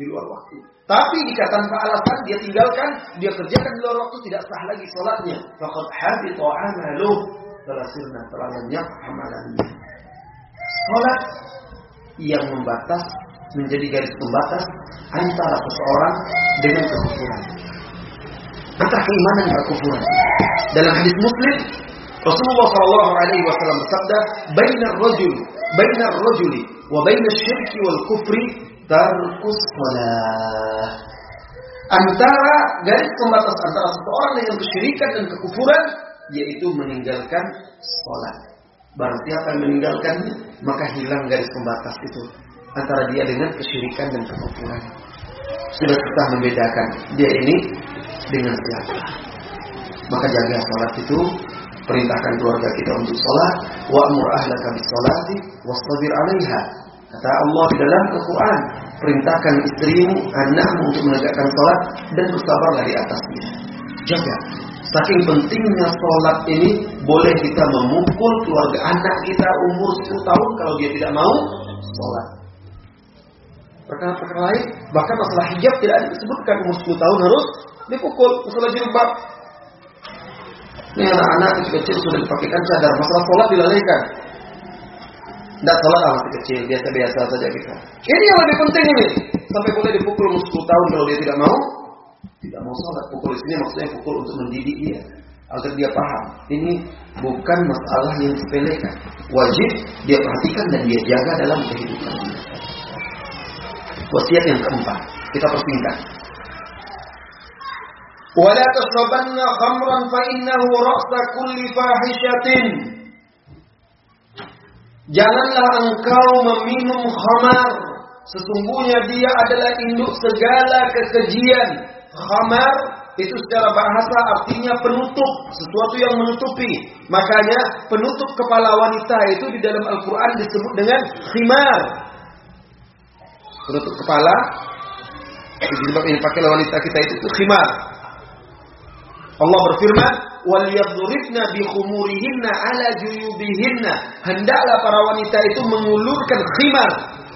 di luar waktu. Tapi jika tanpa alasan dia tinggalkan, dia kerjakan di luar waktu tidak sah lagi sholatnya. Fakat habita amaluh. Telah sirna, telah amalannya. Sholat yang membatas menjadi garis pembatas antara seseorang dengan kekufuran. Antara keimanan dan kekufuran. Dalam hadis Muslim, Rasulullah Shallallahu Alaihi Wasallam bersabda, "Bainar rajul, bainar rajuli, wa bainar syirki wal kufri tarkus. Antara garis pembatas antara seseorang dengan kesyirikan dan kekufuran yaitu meninggalkan sholat. Siapa yang meninggalkannya, maka hilang garis pembatas itu antara dia dengan kesyirikan dan kekufuran. Sudah kita membedakan dia ini dengan siapa. Maka jaga sholat itu perintahkan keluarga kita untuk sholat wa amur ahlaka bis sholati wastabir 'alaiha Kata Allah di dalam Al-Quran, perintahkan istrimu, anakmu untuk menegakkan sholat dan bersabarlah di atasnya. Jaga Saking pentingnya sholat ini boleh kita memukul keluarga anak kita umur 10 tahun kalau dia tidak mau sholat. Perkara-perkara lain, bahkan masalah hijab tidak disebutkan umur 10 tahun harus dipukul. Masalah jilbab. Ini anak-anak kecil-kecil sudah dipakaikan cadar. Masalah sholat dilalaikan. Tidak sholat ah, masih kecil, biasa-biasa saja kita. Ini yang lebih penting ini. Sampai boleh dipukul umur 10 tahun kalau dia tidak mau. Tidak mau sholat. Pukul di sini maksudnya pukul untuk mendidik dia. Agar dia paham. Ini bukan masalah yang sepelekan. Wajib dia perhatikan dan dia jaga dalam kehidupan. Wasiat yang keempat. Kita persingkat. ولا تشربن خمرا فإنه رأس كل فاحشة Janganlah engkau meminum khamar. Sesungguhnya dia adalah induk segala kekejian. Khamar itu secara bahasa artinya penutup, sesuatu yang menutupi. Makanya penutup kepala wanita itu di dalam Al-Quran disebut dengan khimar. Penutup kepala, jilbab dipakai wanita kita itu, itu khimar. Allah berfirman, "Waliyadribna bi khumurihinna ala juyubihinna." Hendaklah para wanita itu mengulurkan khimar,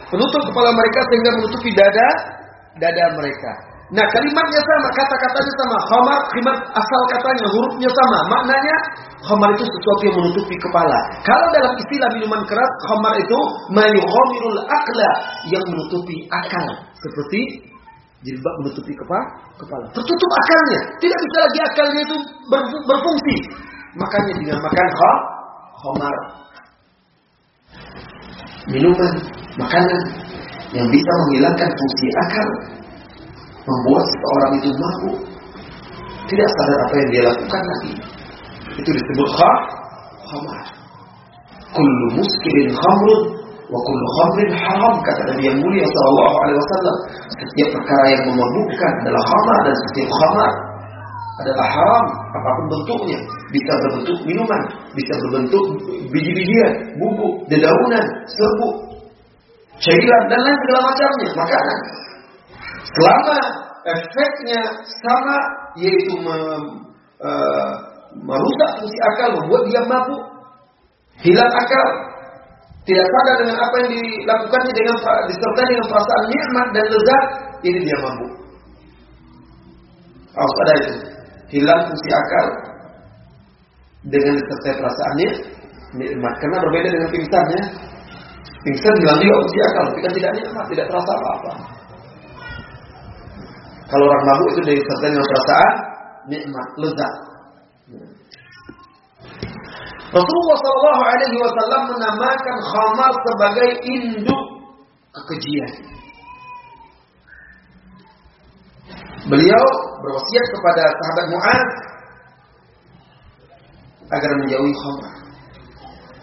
penutup kepala mereka sehingga menutupi dada dada mereka. Nah, kalimatnya sama, kata-katanya sama. Khamar, khimar, asal katanya, hurufnya sama. Maknanya, khamar itu sesuatu yang menutupi kepala. Kalau dalam istilah minuman keras, khamar itu mayukhamirul akla, yang menutupi akal. Seperti jilbab menutupi kepala, kepala. Tertutup akalnya. Tidak bisa lagi akalnya itu berfungsi. Makanya dinamakan ha, homar. Minuman, makanan yang bisa menghilangkan fungsi akal. Membuat seseorang itu mabuk. Tidak sadar apa yang dia lakukan lagi. Itu disebut ha, homar. Kullu muskirin khamrun Wa kullu khamrin haram kata Nabi yang mulia sallallahu alaihi wasallam. Setiap perkara yang memabukkan adalah khamar dan setiap khamar adalah haram apa pun bentuknya. Bisa berbentuk minuman, bisa berbentuk biji-bijian, bubuk, dedaunan, serbuk, cairan dan lain segala macamnya, makanan. Selama efeknya sama yaitu mem, uh, merusak fungsi akal, membuat dia mabuk, hilang akal, tidak sadar dengan apa yang dilakukannya dengan disertai dengan perasaan nikmat dan lezat, ini dia mampu. Harus ada itu. Hilang fungsi akal dengan disertai perasaannya nikmat. Karena berbeda dengan pingsannya. Pingsan hilang juga fungsi akal, tapi kan tidak nikmat, tidak terasa apa-apa. Kalau orang mabuk itu disertai dengan perasaan nikmat, lezat. Rasulullah Shallallahu Alaihi Wasallam menamakan khamar sebagai induk kekejian. Beliau berwasiat kepada sahabat Mu'ad agar menjauhi khamar.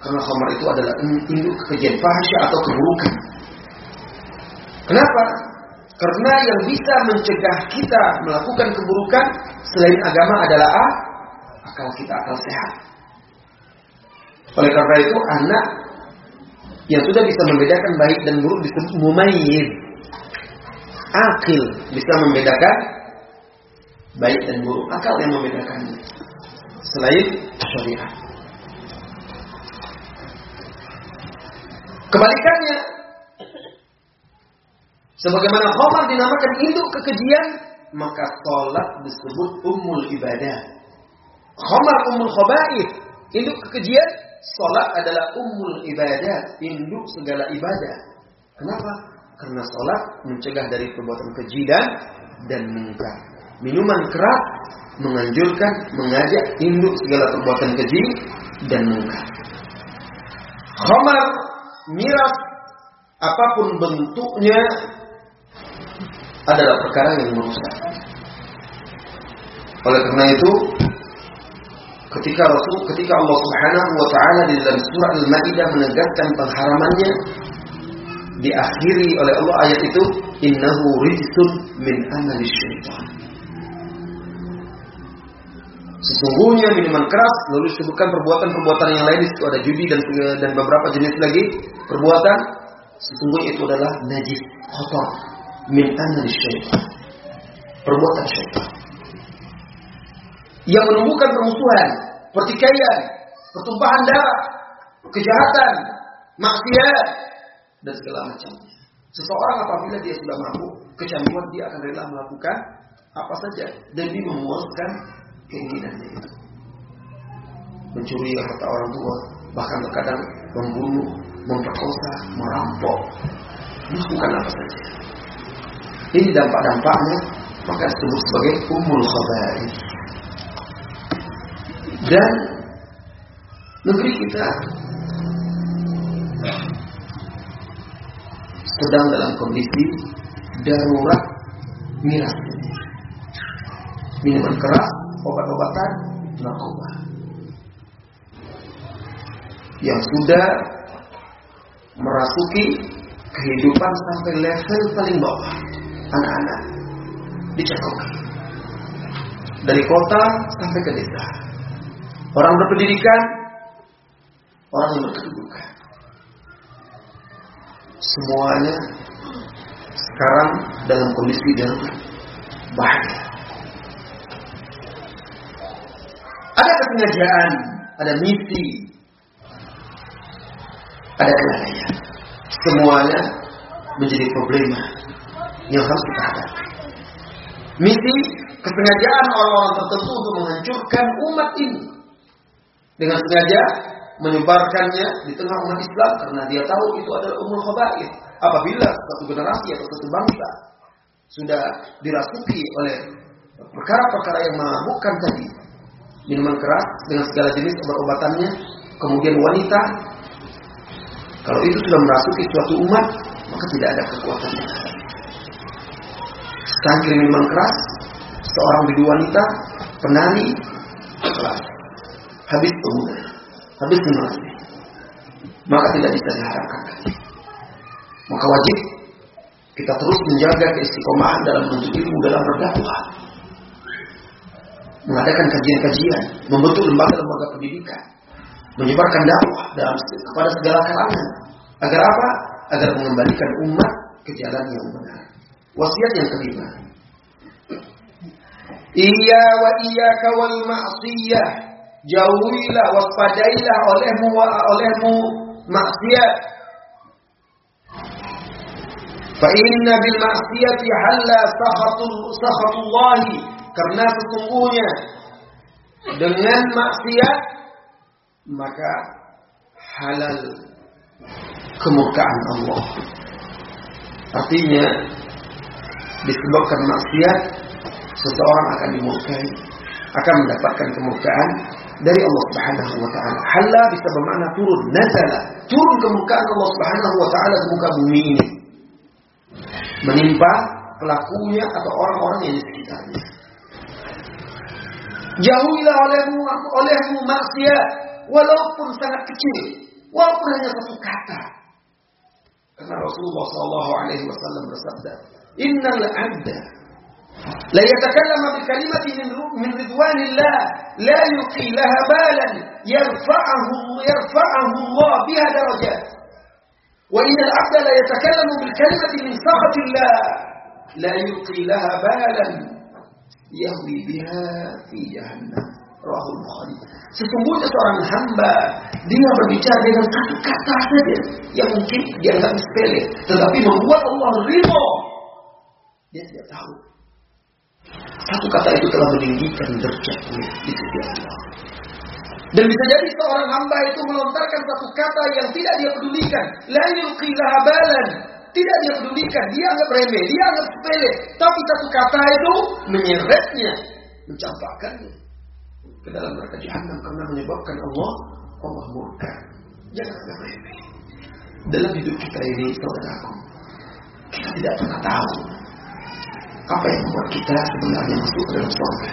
Karena khamar itu adalah induk kekejian fahsya atau keburukan. Kenapa? Karena yang bisa mencegah kita melakukan keburukan selain agama adalah akal kita, akal sehat. Oleh karena itu anak yang sudah bisa membedakan baik dan buruk disebut mumayyiz. Akil bisa membedakan baik dan buruk. Akal yang membedakannya. Selain syariat. Kebalikannya, sebagaimana Khomar dinamakan induk kekejian, maka sholat disebut umul ibadah. Khomar umul khobaih, induk kekejian, Salat adalah umul ibadah, induk segala ibadah. Kenapa? Karena salat mencegah dari perbuatan keji dan dan mungkar. Minuman keras menganjurkan, mengajak induk segala perbuatan keji dan mungkar. Khamar, miras, apa pun bentuknya adalah perkara yang merusak. Oleh karena itu, ketika Rasul ketika Allah Subhanahu wa taala di dalam surah Al-Maidah menegaskan pengharamannya diakhiri oleh Allah ayat itu innahu rijsun min amali syaitan. Sesungguhnya minuman keras lalu disebutkan perbuatan-perbuatan yang lain itu ada judi dan dan beberapa jenis lagi perbuatan sesungguhnya itu adalah najis kotor min amali syaitan. Perbuatan syaitan. Yang menumbuhkan permusuhan, pertikaian, pertumpahan darah, kejahatan, maksiat dan segala macamnya. Seseorang apabila dia sudah mampu kecanduan dia akan rela melakukan apa saja demi memuaskan keinginannya itu. Mencuri harta orang tua, bahkan terkadang membunuh, memperkosa, merampok, melakukan apa saja. Ini dampak-dampaknya maka disebut sebagai umul khabair. Dan negeri kita sedang dalam kondisi darurat miras. Minuman keras, obat-obatan, narkoba. Yang sudah merasuki kehidupan sampai level paling bawah. Anak-anak dicekoki. Dari kota sampai ke desa. Orang berpendidikan, orang yang berkedudukan. Semuanya sekarang dalam kondisi yang bahaya. Ada kesengajaan, ada misi, ada kelalaian. Semuanya menjadi problema yang harus kita hadapi. Misi kesengajaan orang-orang tertentu untuk menghancurkan umat ini dengan sengaja menyebarkannya di tengah umat Islam karena dia tahu itu adalah umur khabair. Apabila satu generasi atau satu bangsa sudah dirasuki oleh perkara-perkara yang memabukkan tadi, minuman keras dengan segala jenis obat-obatannya, kemudian wanita, kalau itu sudah merasuki suatu umat, maka tidak ada kekuatan Secangkir minuman keras, seorang bidu wanita, penari, habis pemuda habis generasi. Maka tidak bisa diharapkan. Maka wajib kita terus menjaga keistiqomahan dalam menuntut ilmu dalam berdakwah. Mengadakan kajian-kajian, membentuk lembaga-lembaga pendidikan, menyebarkan dakwah dalam kepada segala kalangan. Agar apa? Agar mengembalikan umat ke jalan yang benar. Wasiat yang kelima. Iya wa iya kawal ma'siyah jauhilah waspadailah olehmu olehmu maksiat. Fa inna bil maksiati halla sakhatul sakhatullah. Karena sesungguhnya dengan maksiat maka halal kemurkaan Allah. Artinya disebabkan maksiat seseorang akan dimurkai akan mendapatkan kemurkaan dari Allah Subhanahu wa taala. Halla bisa bermakna turun, nazala, turun kemurkaan Allah Subhanahu wa taala ke muka bumi ini. Menimpa pelakunya atau orang-orang yang di sekitarnya. Jauhilah olehmu olehmu maksiat walaupun sangat kecil, walaupun hanya satu kata. Karena Rasulullah Shallallahu Alaihi Wasallam bersabda, Innal abda لا يتكلم بكلمة من رضوان الله لا يلقي لها بالا يرفعه يرفعه الله بها درجات. وإن العبد لا يتكلم بالكلمة من سخط الله لا يلقي لها بالا يهوي بها في جهنم. رواه البخاري. Sesungguhnya seorang hamba dia berbicara dengan satu kata saja yang mungkin dia nggak sepele, tetapi membuat Allah tidak Satu kata itu telah meninggikan derajatnya di sisi Allah. Dan bisa jadi seorang hamba itu melontarkan satu kata yang tidak dia pedulikan. La yulqilaha balan. Tidak dia pedulikan, dia anggap remeh, dia anggap sepele. Tapi satu kata itu menyeretnya, mencampakkannya ke dalam neraka jahanam karena menyebabkan Allah Allah murka. Jangan anggap remeh. Dalam hidup kita ini, saudaraku, kita tidak pernah tahu apa yang membuat kita sebenarnya masuk ke dalam surga?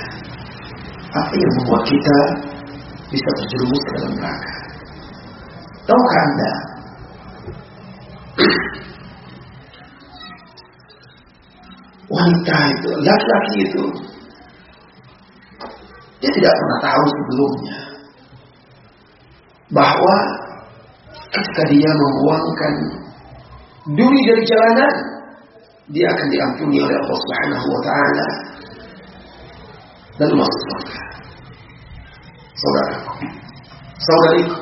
Apa yang membuat kita bisa terjerumus ke dalam neraka? Tahukah Anda? [CLEARS THROAT] Wanita itu, laki-laki itu, dia tidak pernah tahu sebelumnya bahwa ketika dia membuangkan duri dari jalanan, dia akan diampuni oleh Allah Subhanahu wa taala dan masuk surga. Saudaraku, saudariku,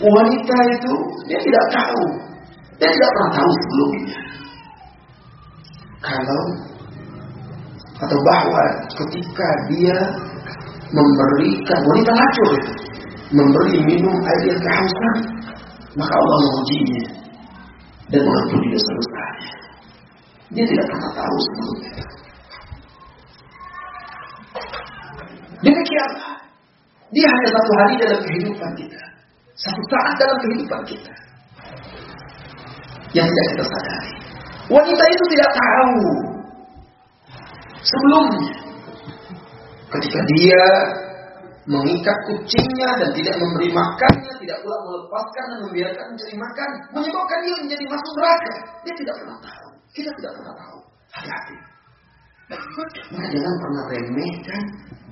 wanita itu dia tidak tahu, dia tidak pernah tahu sebelumnya. Kalau atau bahwa ketika dia memberikan wanita itu memberi minum air yang kehausan, maka Allah mengujinya dan mengampuni dosa-dosanya. Dia tidak pernah tahu sebelumnya. Demikianlah. Dia hanya satu hari dalam kehidupan kita. Satu saat dalam kehidupan kita. Yang tidak kita sadari. Wanita itu tidak tahu. Sebelumnya. Ketika dia mengikat kucingnya dan tidak memberi makannya, tidak pula melepaskan dan membiarkan mencari makan, menyebabkan dia menjadi masuk neraka. Dia tidak pernah tahu. Kita tidak pernah tahu. Hati-hati. Maka jangan pernah remehkan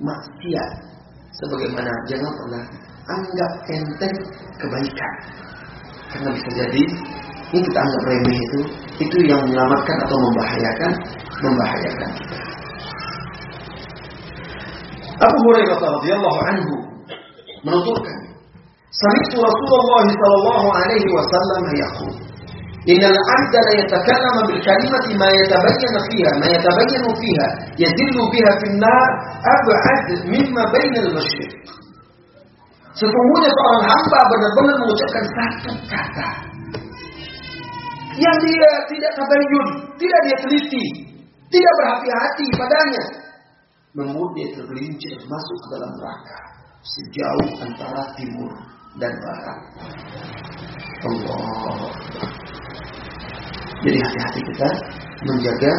maksiat. Sebagaimana jangan pernah anggap enteng kebaikan. Karena bisa jadi ini kita anggap remeh itu itu yang menyelamatkan atau membahayakan membahayakan kita. Abu Hurairah radhiyallahu anhu menuturkan, "Sami'tu Rasulullah sallallahu alaihi wasallam yaqul, 'abda la yatakallamu bil kalimati ma yatabayyana fiha ma yatabayyanu fiha yadillu biha fin nar ab'ad mimma baina al-masyriq." Sesungguhnya seorang hamba benar-benar mengucapkan satu kata yang dia tidak tabayun, tidak dia teliti, tidak berhati-hati padanya, membuat dia tergelincir masuk ke dalam neraka sejauh antara timur dan barat. Allah. Jadi hati-hati kita menjaga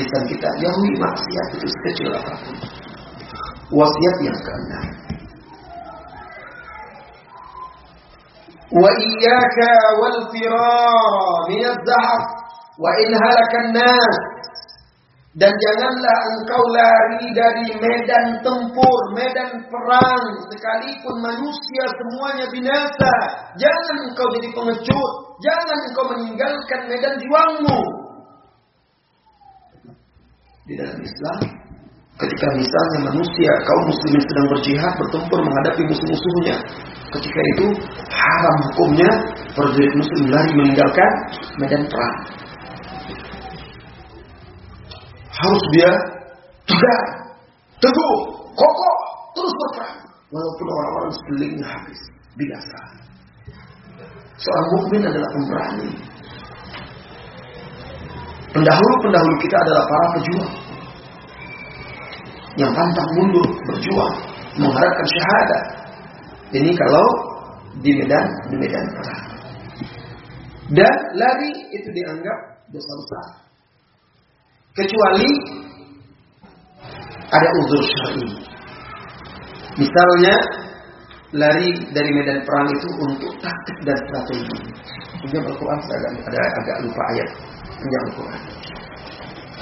lisan kita jauhi maksiat itu sekecil apa pun. Wasiat yang keenam. Wa iyyaka wal firara min az-zahab wa in halaka an-nas dan janganlah engkau lari dari medan tempur, medan perang, sekalipun manusia semuanya binasa. Jangan engkau jadi pengecut, jangan engkau meninggalkan medan juangmu. Di dalam Islam, ketika misalnya manusia kaum muslimin sedang berjihad, bertempur menghadapi musuh-musuhnya, ketika itu haram hukumnya prajurit muslim lari meninggalkan medan perang harus dia tegak, teguh, kokoh, terus berperang. Walaupun orang-orang sekelilingnya habis, binasa. Seorang mukmin adalah pemberani. Pendahulu-pendahulu kita adalah para pejuang. Yang pantang mundur, berjuang, mengharapkan syahadat. Ini kalau di medan di medan perang. Dan lari itu dianggap dosa besar kecuali ada uzur syar'i. Misalnya lari dari medan perang itu untuk taktik dan strategi. Ini Al-Quran ada, ada agak lupa ayat yang Al-Quran.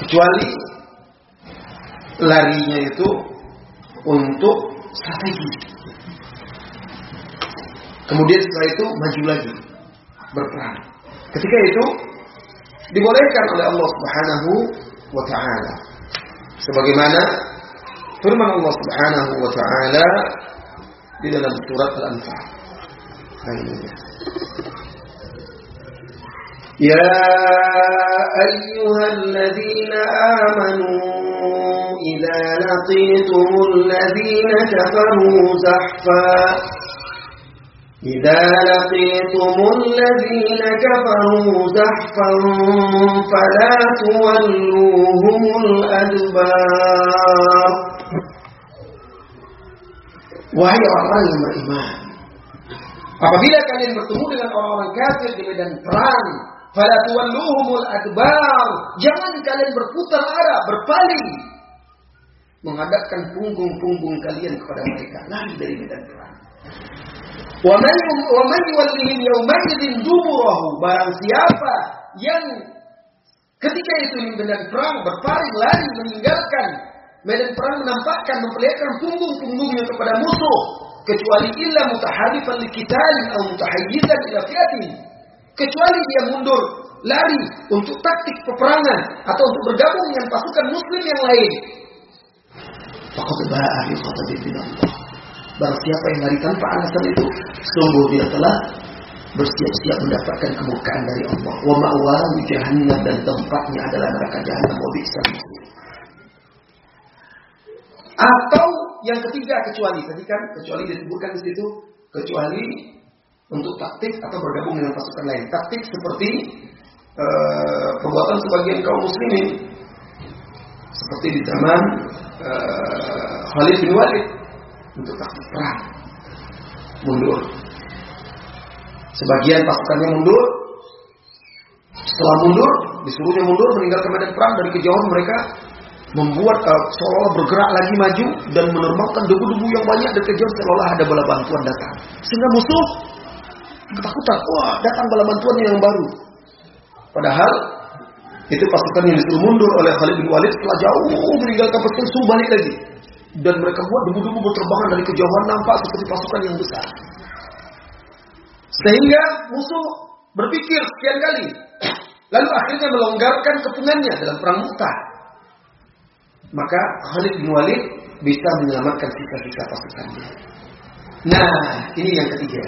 Kecuali larinya itu untuk strategi. Kemudian setelah itu maju lagi berperang. Ketika itu dibolehkan oleh Allah Subhanahu wa taala. Sebagaimana firman Allah Subhanahu wa taala di dalam surat Al-Anfal. يا أيها الذين آمنوا إذا لقيتم الذين كفروا زحفا إذا لقيتم الذين كفروا زحفا فلا تولوهم الأدبار Wahai orang-orang yang beriman Apabila kalian bertemu dengan orang-orang kafir di medan perang Fala tuwalluhumul adbar Jangan kalian berputar arah, berpaling Menghadapkan punggung-punggung kalian kepada mereka Lari dari medan perang Wa man yuwallihim yawmaidin duburahu. Barang siapa yang ketika itu medan perang berpaling lari meninggalkan medan perang menampakkan memperlihatkan punggung-punggungnya kepada musuh kecuali illa mutaharifan liqital atau mutahayyizan ila fi'atin. Kecuali dia mundur lari untuk taktik peperangan atau untuk bergabung dengan pasukan muslim yang lain. Faqad ba'a bi Allah Barang siapa yang lari tanpa alasan itu, sungguh dia telah bersiap-siap mendapatkan kemurkaan dari Allah. Wa ma'wahu jahannam dan tempatnya adalah neraka jahannam wa bi'sal Atau yang ketiga kecuali tadi kan kecuali disebutkan di situ kecuali untuk taktik atau bergabung dengan pasukan lain. Taktik seperti uh, perbuatan sebagian kaum muslimin seperti di zaman uh, Khalid bin Walid untuk taktik perang mundur Sebagian pasukannya mundur. Setelah mundur, disuruhnya mundur meninggalkan medan perang dari kejauhan mereka membuat uh, seolah bergerak lagi maju dan menerbangkan debu-debu yang banyak dari kejauhan seolah ada bala bantuan datang. Sehingga musuh ketakutan, wah datang bala bantuan yang baru. Padahal itu pasukan yang disuruh mundur oleh Khalid bin Walid setelah jauh meninggalkan pasukan suruh balik lagi. Dan mereka buat debu-debu berterbangan dari kejauhan nampak seperti pasukan yang besar. Sehingga musuh berpikir sekian kali. Lalu akhirnya melonggarkan kepungannya dalam perang Mu'tah. Maka Khalid bin Walid bisa menyelamatkan sisa-sisa pasukannya. Nah, ini yang ketiga.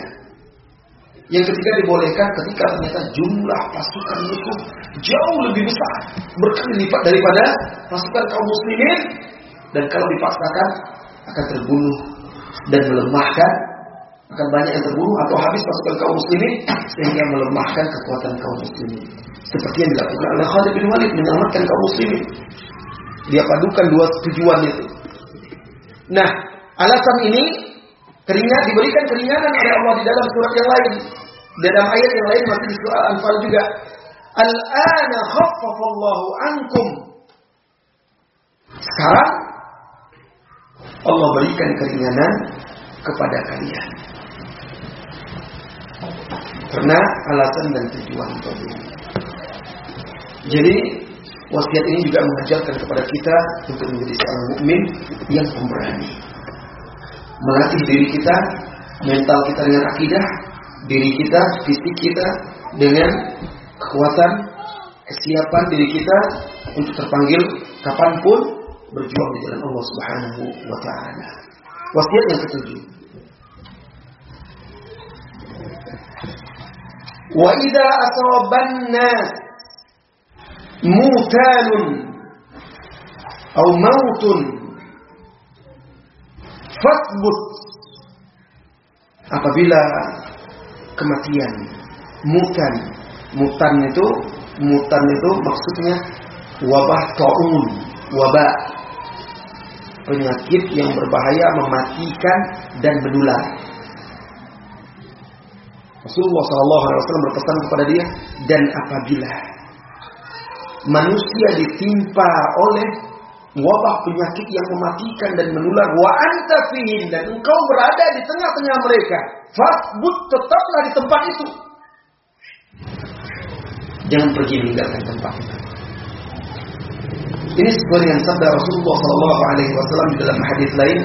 Yang ketiga dibolehkan ketika ternyata jumlah pasukan musuh jauh lebih besar, berkali lipat daripada pasukan kaum muslimin dan kalau dipaksakan akan terbunuh dan melemahkan akan banyak yang terbunuh atau habis pasukan kaum muslimin sehingga melemahkan kekuatan kaum muslimin. Seperti yang dilakukan oleh Khalid bin Walid menyelamatkan kaum muslimin. Dia padukan dua tujuan itu. Nah, alasan ini keringat diberikan keringanan oleh Allah di dalam surat yang lain. Dalam ayat yang lain masih di surah Al-Anfal juga. Al-ana khaffafallahu ankum. Sekarang Allah berikan keringanan kepada kalian. Karena alasan dan tujuan tadi. Jadi wasiat ini juga mengajarkan kepada kita untuk menjadi seorang mukmin yang pemberani. Melatih diri kita, mental kita dengan akidah, diri kita, fisik kita dengan kekuatan, kesiapan diri kita untuk terpanggil kapan pun berjuang di jalan Allah Subhanahu wa taala. Wasiat yang ketujuh. Wa idza asaban nas mutanun atau mautun fasbut apabila kematian mutan mutan itu mutan itu maksudnya wabah taun wabah penyakit yang berbahaya mematikan dan menular. Rasulullah SAW berpesan kepada dia dan apabila manusia ditimpa oleh wabah penyakit yang mematikan dan menular wa anta fihim dan engkau berada di tengah-tengah mereka fasbut tetaplah di tempat itu. Jangan pergi meninggalkan tempat itu ini sesuai dengan sabda Rasulullah SAW di dalam hadis lain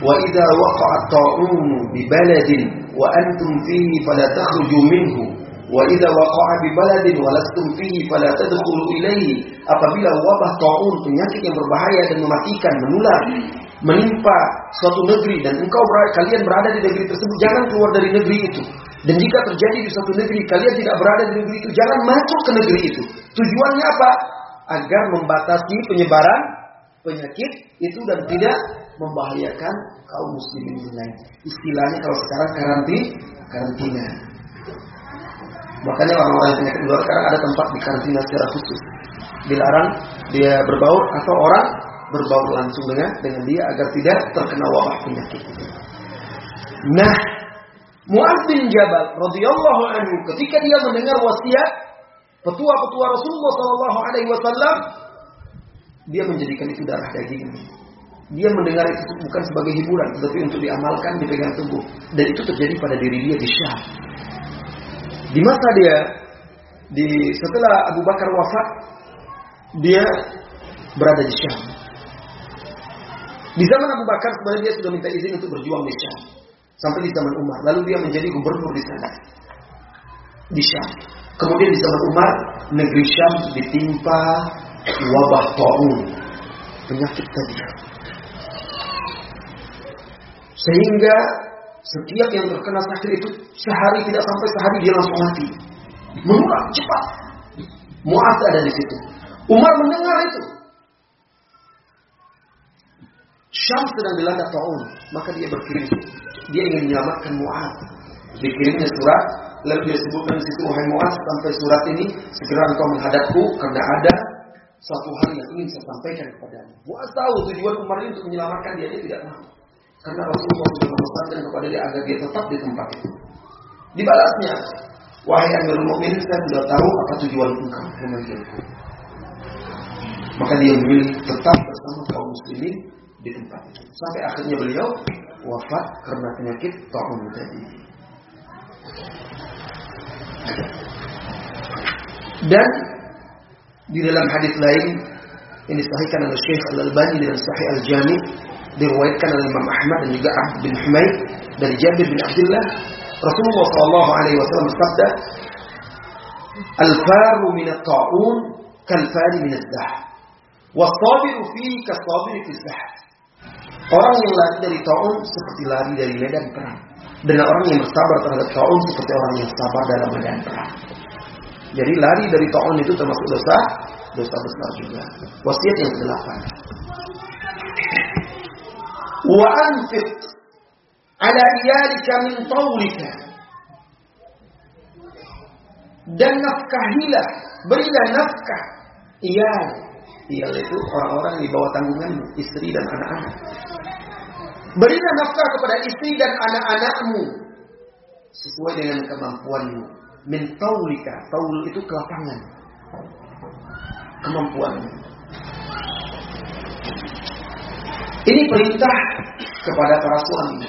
wa idza waqa'a ta'un bi baladin wa antum fihi fala takhruju minhu wa idza waqa'a bi baladin wa fihi fala tadkhulu ilaihi apabila wabah taun penyakit yang berbahaya dan mematikan menular menimpa suatu negeri dan engkau kalian berada di negeri tersebut jangan keluar dari negeri itu. Dan jika terjadi di suatu negeri kalian tidak berada di negeri itu jangan masuk ke negeri itu. Tujuannya apa agar membatasi penyebaran penyakit itu dan tidak membahayakan kaum muslimin lain. Istilahnya kalau sekarang karantina, karantina. Makanya orang-orang yang penyakit luar sekarang ada tempat di karantina secara khusus. Dilarang dia berbaur atau orang berbaur langsung dengan dengan dia agar tidak terkena wabah penyakit. Nah, Mu'adz bin Jabal radhiyallahu anhu ketika dia mendengar wasiat petua-petua Rasulullah sallallahu alaihi wasallam dia menjadikan itu darah daging. Dia mendengar itu bukan sebagai hiburan, tetapi untuk diamalkan, dipegang teguh. Dan itu terjadi pada diri dia di Syam. Di masa dia, di setelah Abu Bakar wafat, dia berada di Syam. Di zaman Abu Bakar sebenarnya dia sudah minta izin untuk berjuang di Syam. Sampai di zaman Umar. Lalu dia menjadi gubernur di sana. Di Syam. Kemudian di zaman Umar, negeri Syam ditimpa wabah taun. Penyakit tadi. Sehingga setiap yang terkena sakit itu sehari tidak sampai sehari dia langsung mati. Menular cepat. Mu'ad ada di situ. Umar mendengar itu. Syam sedang dilanda taun, maka dia berkirim. Dia ingin menyelamatkan Mu'ad. Dikirimnya surat, lalu dia sebutkan di situ, wahai Mu'ad, sampai surat ini segera engkau menghadapku karena ada suatu hal yang ingin saya sampaikan kepadamu. Mu'ad tahu tujuan Umar ini untuk menyelamatkan dia, dia tidak mau. Karena Rasulullah sudah memesankan kepada dia agar dia tetap di tempat itu. Dibalasnya, wahai Amirul Mukminin, saya sudah tahu apa tujuan engkau memanggilku. Maka dia memilih tetap bersama kaum muslimin di tempat itu. Sampai akhirnya beliau wafat karena penyakit taun tadi. Dan di dalam hadis lain ini disahihkan oleh Syekh Al-Albani dalam Sahih Al-Jami diriwayatkan oleh Imam Ahmad dan juga Abd bin Humaid dari Jabir bin Abdullah Rasulullah sallallahu alaihi wasallam bersabda Al-faru min at-ta'un kal-fari min az-zah was-sabiru fi kas-sabiri fi az Orang yang lari dari ta'un seperti lari dari medan perang dan orang yang bersabar terhadap ta'un seperti orang yang sabar dalam medan perang. Jadi lari dari ta'un itu termasuk dosa dosa besar juga. Wasiat yang kedelapan wa anfiq ala iyalika min tawlika dan nafkahilah berilah nafkah iyal iyal itu orang-orang di bawah tanggunganmu istri dan anak-anak berilah nafkah kepada istri dan anak-anakmu sesuai dengan kemampuanmu. Min taulika taul itu kelapangan. Kemampuanmu ini perintah kepada para suami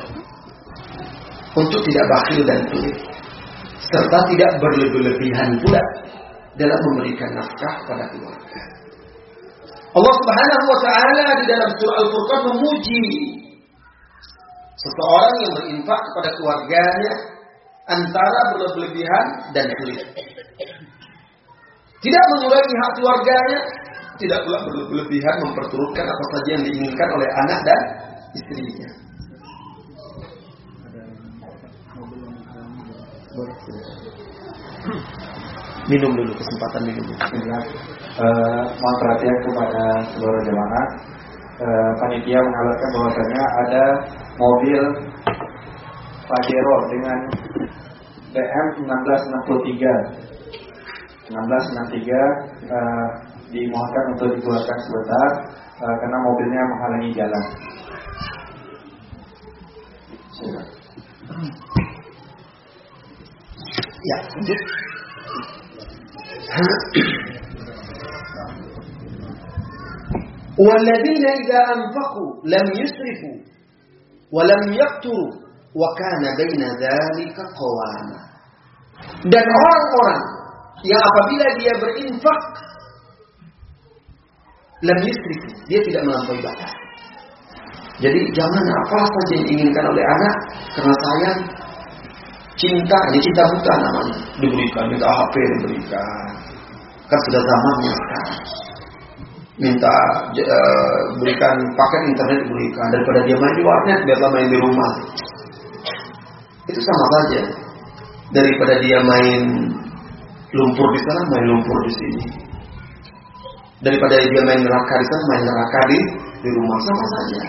untuk tidak bakhil dan pelit serta tidak berlebih-lebihan pula dalam memberikan nafkah kepada keluarga. Allah Subhanahu wa taala di dalam surah Al-Furqan memuji seseorang yang berinfak kepada keluarganya antara berlebihan dan pelit. Tidak mengurangi hak keluarganya, tidak pula berlebihan memperturutkan apa saja yang diinginkan oleh anak dan istrinya. Minum dulu kesempatan minum. Bismillah. Uh, mohon perhatian kepada seluruh jemaah. Uh, panitia mengabarkan bahwasanya ada mobil Pajero dengan BM 1663 1663 uh, dimohonkan untuk dikeluarkan sebentar uh, karena mobilnya menghalangi jalan. Ya. والذين إذا أنفقوا لم يسرفوا ولم يقتروا وكان بين ذلك قواما dan orang-orang yang apabila dia berinfak lam yusrif, dia tidak melampaui batas. Jadi jangan apa saja yang diinginkan oleh anak karena sayang, cinta, ini cinta buta namanya. Diberikan, minta HP diberikan. Kan sudah zamannya sekarang. Minta uh, berikan paket internet diberikan daripada dia main di warnet biarlah main di rumah. Itu sama saja. Daripada dia main lumpur di sana main lumpur di sini. Daripada dia main neraka di sana main neraka di di rumah sama saja.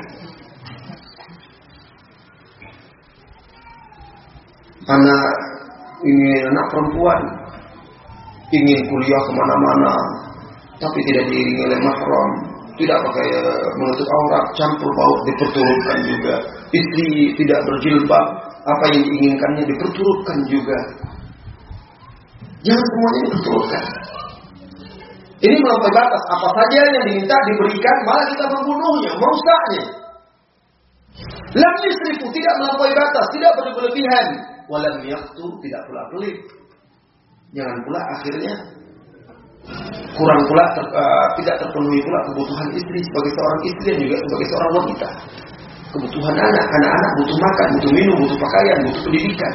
Anak ingin anak perempuan ingin kuliah ke mana-mana tapi tidak diiringi oleh mahram tidak pakai eh, menutup aurat campur baut diperturutkan juga istri tidak berjilbab apa yang diinginkannya diperturutkan juga jangan semuanya diperturutkan ini melampaui batas. Apa saja yang diminta diberikan, malah kita membunuhnya, merusaknya. Lam yusrifu, tidak melampaui batas, tidak berlebihan. Walam yaktu, tidak pula pelit. Jangan pula akhirnya kurang pula ter, uh, tidak terpenuhi pula kebutuhan istri sebagai seorang istri dan juga sebagai seorang wanita. Kebutuhan anak, anak-anak butuh makan, butuh minum, butuh pakaian, butuh pendidikan.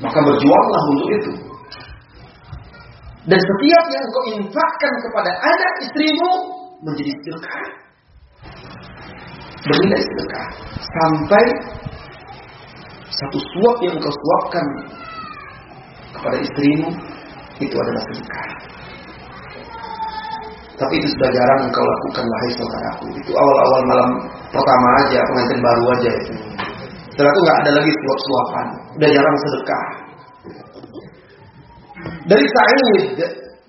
Maka berjuanglah untuk itu. Dan setiap yang kau infakkan kepada anak istrimu menjadi sedekah. bernilai sedekah sampai satu suap yang kau suapkan kepada istrimu itu adalah sedekah. Tapi itu sudah jarang engkau lakukan wahai saudaraku. Itu awal-awal malam pertama aja, pengantin baru aja itu. Setelah itu nggak ada lagi suap-suapan. Udah jarang sedekah. Dari Sa'id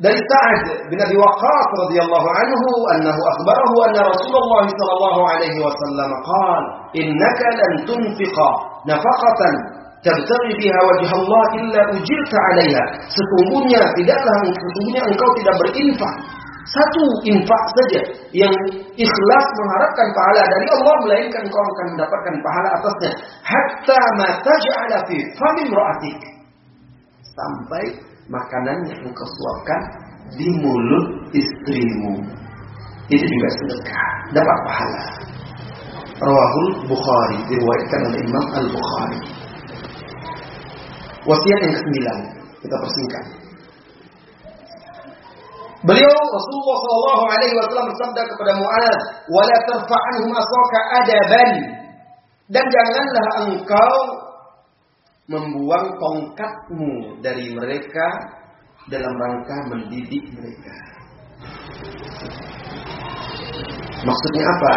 dari Sa'ad bin Abi Waqqas radhiyallahu anhu annahu akhbarahu anna Rasulullah sallallahu alaihi wasallam qala innaka lan tunfiqa nafaqatan tabtaghi biha wajh Allah illa ujirta 'alaiha sesungguhnya tidaklah sesungguhnya engkau tidak berinfak satu infak saja yang ikhlas mengharapkan pahala dari Allah melainkan engkau akan mendapatkan pahala atasnya hatta ma taj'ala fi famin ra'atik sampai makanan yang engkau suapkan di mulut istrimu. Itu juga sedekah, dapat pahala. Rawahul Bukhari diriwayatkan oleh Imam Al Bukhari. Wasiat yang kesembilan kita persingkat. Beliau Rasulullah Shallallahu Alaihi Wasallam bersabda kepada Muaz, "Wala terfa'anhum asaka adaban." Dan janganlah engkau membuang tongkatmu dari mereka dalam rangka mendidik mereka. Maksudnya apa?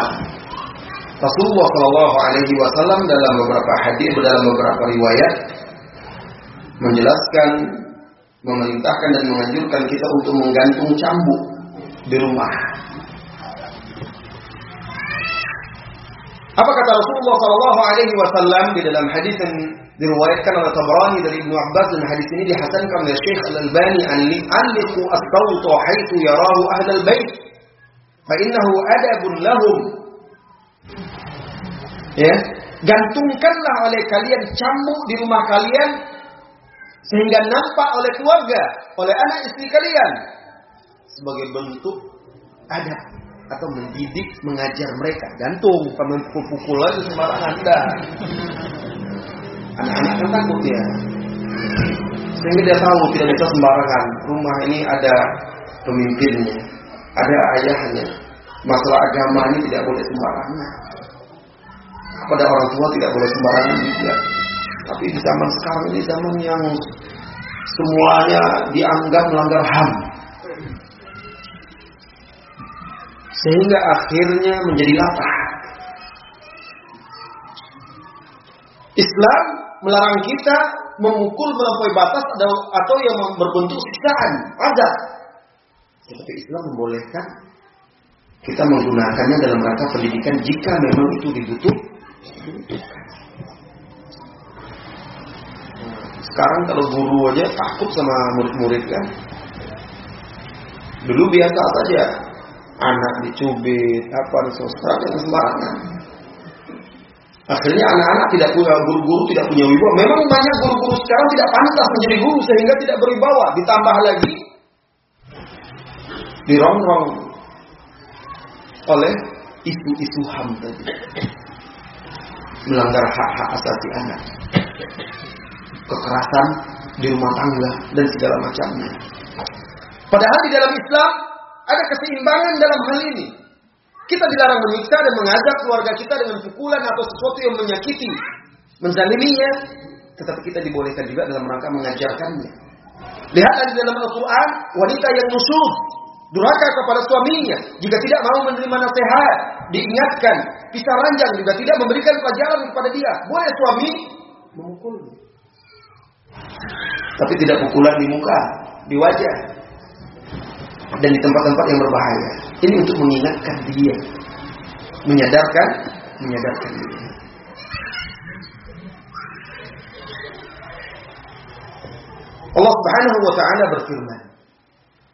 Rasulullah Shallallahu Alaihi Wasallam dalam beberapa hadis, dalam beberapa riwayat menjelaskan, memerintahkan dan menganjurkan kita untuk menggantung cambuk di rumah. Apa kata Rasulullah Shallallahu Alaihi Wasallam di dalam hadis yang diriwayatkan oleh Tabrani dari Ibnu Abbas dan hadis ini dihasankan oleh Syekh Al-Albani anliqu as-sawt haitsu yarahu ahlul bait fa innahu adabun lahum ya gantungkanlah oleh kalian cambuk di rumah kalian sehingga nampak oleh keluarga oleh anak istri kalian sebagai bentuk adab atau mendidik mengajar mereka gantung pukul-pukul aja sembarangan dah Anak-anak kan takut ya. Sehingga dia tahu tidak bisa sembarangan. Rumah ini ada pemimpinnya, ada ayahnya. Masalah agama ini tidak boleh sembarangan. Kepada orang tua tidak boleh sembarangan juga. Tapi di zaman sekarang ini zaman yang semuanya dianggap melanggar HAM. Sehingga akhirnya menjadi latah. Islam melarang kita memukul melampaui batas atau yang berbentuk siksaan, ada. Tetapi Islam membolehkan kita menggunakannya dalam rangka pendidikan jika memang itu dibutuhkan. Sekarang kalau guru aja takut sama murid-murid kan. Dulu biasa saja anak dicubit apa sekarang yang sembarangan. Akhirnya anak-anak tidak punya guru-guru tidak punya wibawa. Memang banyak guru-guru sekarang tidak pantas menjadi guru sehingga tidak berwibawa. Ditambah lagi dirongrong oleh isu-isu HAM tadi. Melanggar hak-hak asasi anak. Kekerasan di rumah tangga dan segala macamnya. Padahal di dalam Islam ada keseimbangan dalam hal ini. Kita dilarang menyiksa dan mengajak keluarga kita dengan pukulan atau sesuatu yang menyakiti, menzaliminya, tetapi kita dibolehkan juga dalam rangka mengajarkannya. Lihatlah di dalam Al-Quran, wanita yang musuh, durhaka kepada suaminya, jika tidak mau menerima nasihat, diingatkan, pisah ranjang juga tidak memberikan pelajaran kepada dia. Boleh suami memukulnya. Tapi tidak pukulan di muka, di wajah, dan di tempat-tempat yang berbahaya. Ini untuk mengingatkan dia, menyadarkan, menyadarkan dia. Allah Subhanahu wa taala berfirman,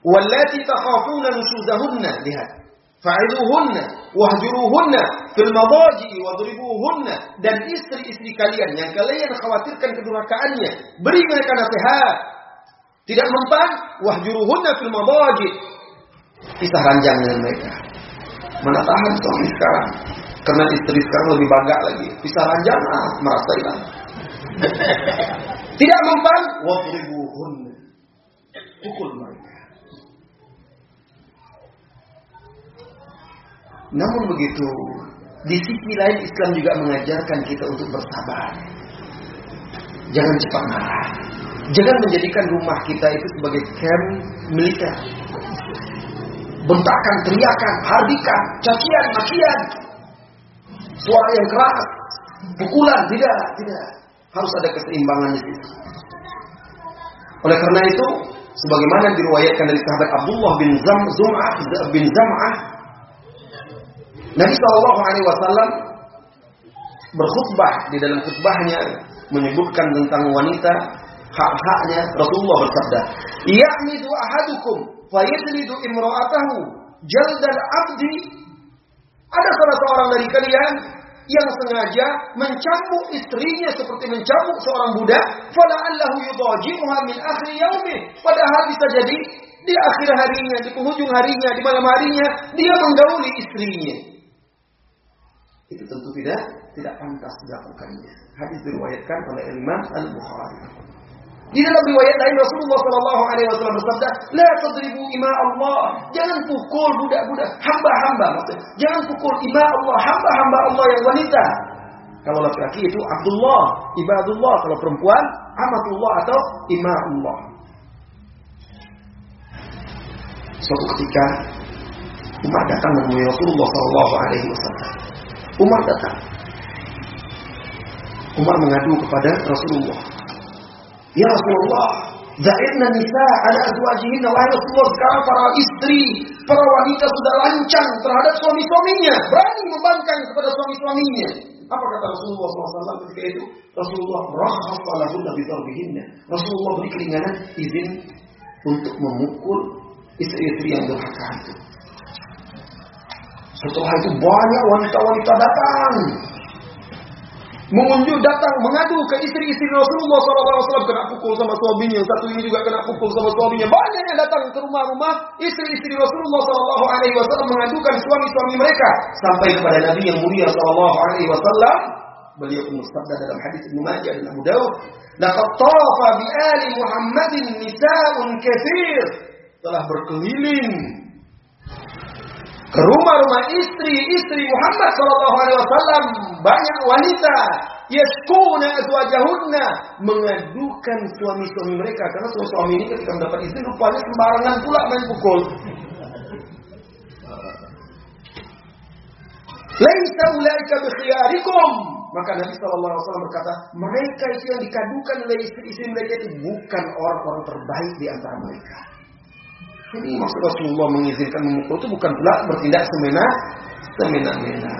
"Wallati takhafuna nushuzahunna lihat fa'iduhunna wahjuruhunna fil madaji wadribuhunna. Dan istri-istri kalian yang kalian khawatirkan kedurhakaannya beri mereka nasihat. Tidak mempan wahjuruhunna fil madaji. Pisah ranjang dengan mereka. Mana tahan suami sekarang? Karena istri sekarang lebih bangga lagi. Pisah ranjang ah, merasa hilang. [LAUGHS] Tidak mempan wadribuhunna pukul mereka Namun begitu, di sisi lain Islam juga mengajarkan kita untuk bersabar. Jangan cepat marah. Jangan menjadikan rumah kita itu sebagai camp militer. Bentakan, teriakan, hardikan, cacian, makian. Suara yang keras, pukulan, tidak, tidak. Harus ada keseimbangan di situ. Oleh karena itu, sebagaimana diriwayatkan dari sahabat Abdullah bin Zam Zum'ah bin Zam'ah Nabi Shallallahu Alaihi Wasallam berkhutbah di dalam khutbahnya menyebutkan tentang wanita hak-haknya Rasulullah bersabda ya'midu ahadukum fayajlidu imra'atahu jaldal abdi. Ada salah seorang dari kalian yang sengaja mencambuk istrinya seperti mencambuk seorang budak fala'allahu yudaji'uha min akhir yaumih padahal bisa jadi di akhir harinya di penghujung harinya di malam harinya dia menggauli istrinya itu tentu tidak tidak pantas dilakukannya hadis diriwayatkan oleh Imam Al-Bukhari di dalam riwayat lain Rasulullah Shallallahu Alaihi Wasallam bersabda, "La tadribu ima Allah." Jangan pukul budak-budak, hamba-hamba. Jangan pukul ima Allah, hamba-hamba Allah yang wanita. Kalau laki-laki itu Abdullah, ibadullah. Kalau perempuan, amatullah atau ima Allah. Suatu ketika Umar datang menemui Rasulullah Shallallahu Alaihi Wasallam. Umar datang. Umar mengadu kepada Rasulullah. Ya Rasulullah, Zaidna nisa ada azwajihinna wahai Rasulullah sekarang para istri, para wanita sudah lancang terhadap suami-suaminya, berani membangkang kepada suami-suaminya. Apa kata Rasulullah SAW ketika itu? Rasulullah rahasa lahunna bidarbihinna. Rasulullah beri keringanan izin untuk memukul istri-istri yang durhaka itu. Setelah itu banyak wanita-wanita datang mengunjung datang mengadu ke istri-istri Rasulullah SAW kena pukul sama suaminya, satu ini juga kena pukul sama suaminya. Banyak yang datang ke rumah-rumah istri-istri Rasulullah SAW mengadukan suami-suami mereka sampai kepada Nabi yang mulia SAW. Beliau pun bersabda dalam hadis Ibnu Majah dan Abu Dawud, "Laqad tafa bi ali Muhammadin nisa'un katsir." Telah berkeliling ke rumah-rumah istri-istri Muhammad sallallahu alaihi wasallam banyak wanita yaskuna azwajahunna mengadukan suami-suami mereka karena suami-suami ini ketika mendapat istri rupanya sembarangan pula main pukul. Laisa ulaika bikhyarikum. Maka Nabi sallallahu alaihi wasallam berkata, mereka itu yang dikadukan oleh istri-istri mereka itu bukan orang-orang terbaik di antara mereka. Ini maksud Rasulullah mengizinkan memukul itu bukan pula bertindak semena semena-mena.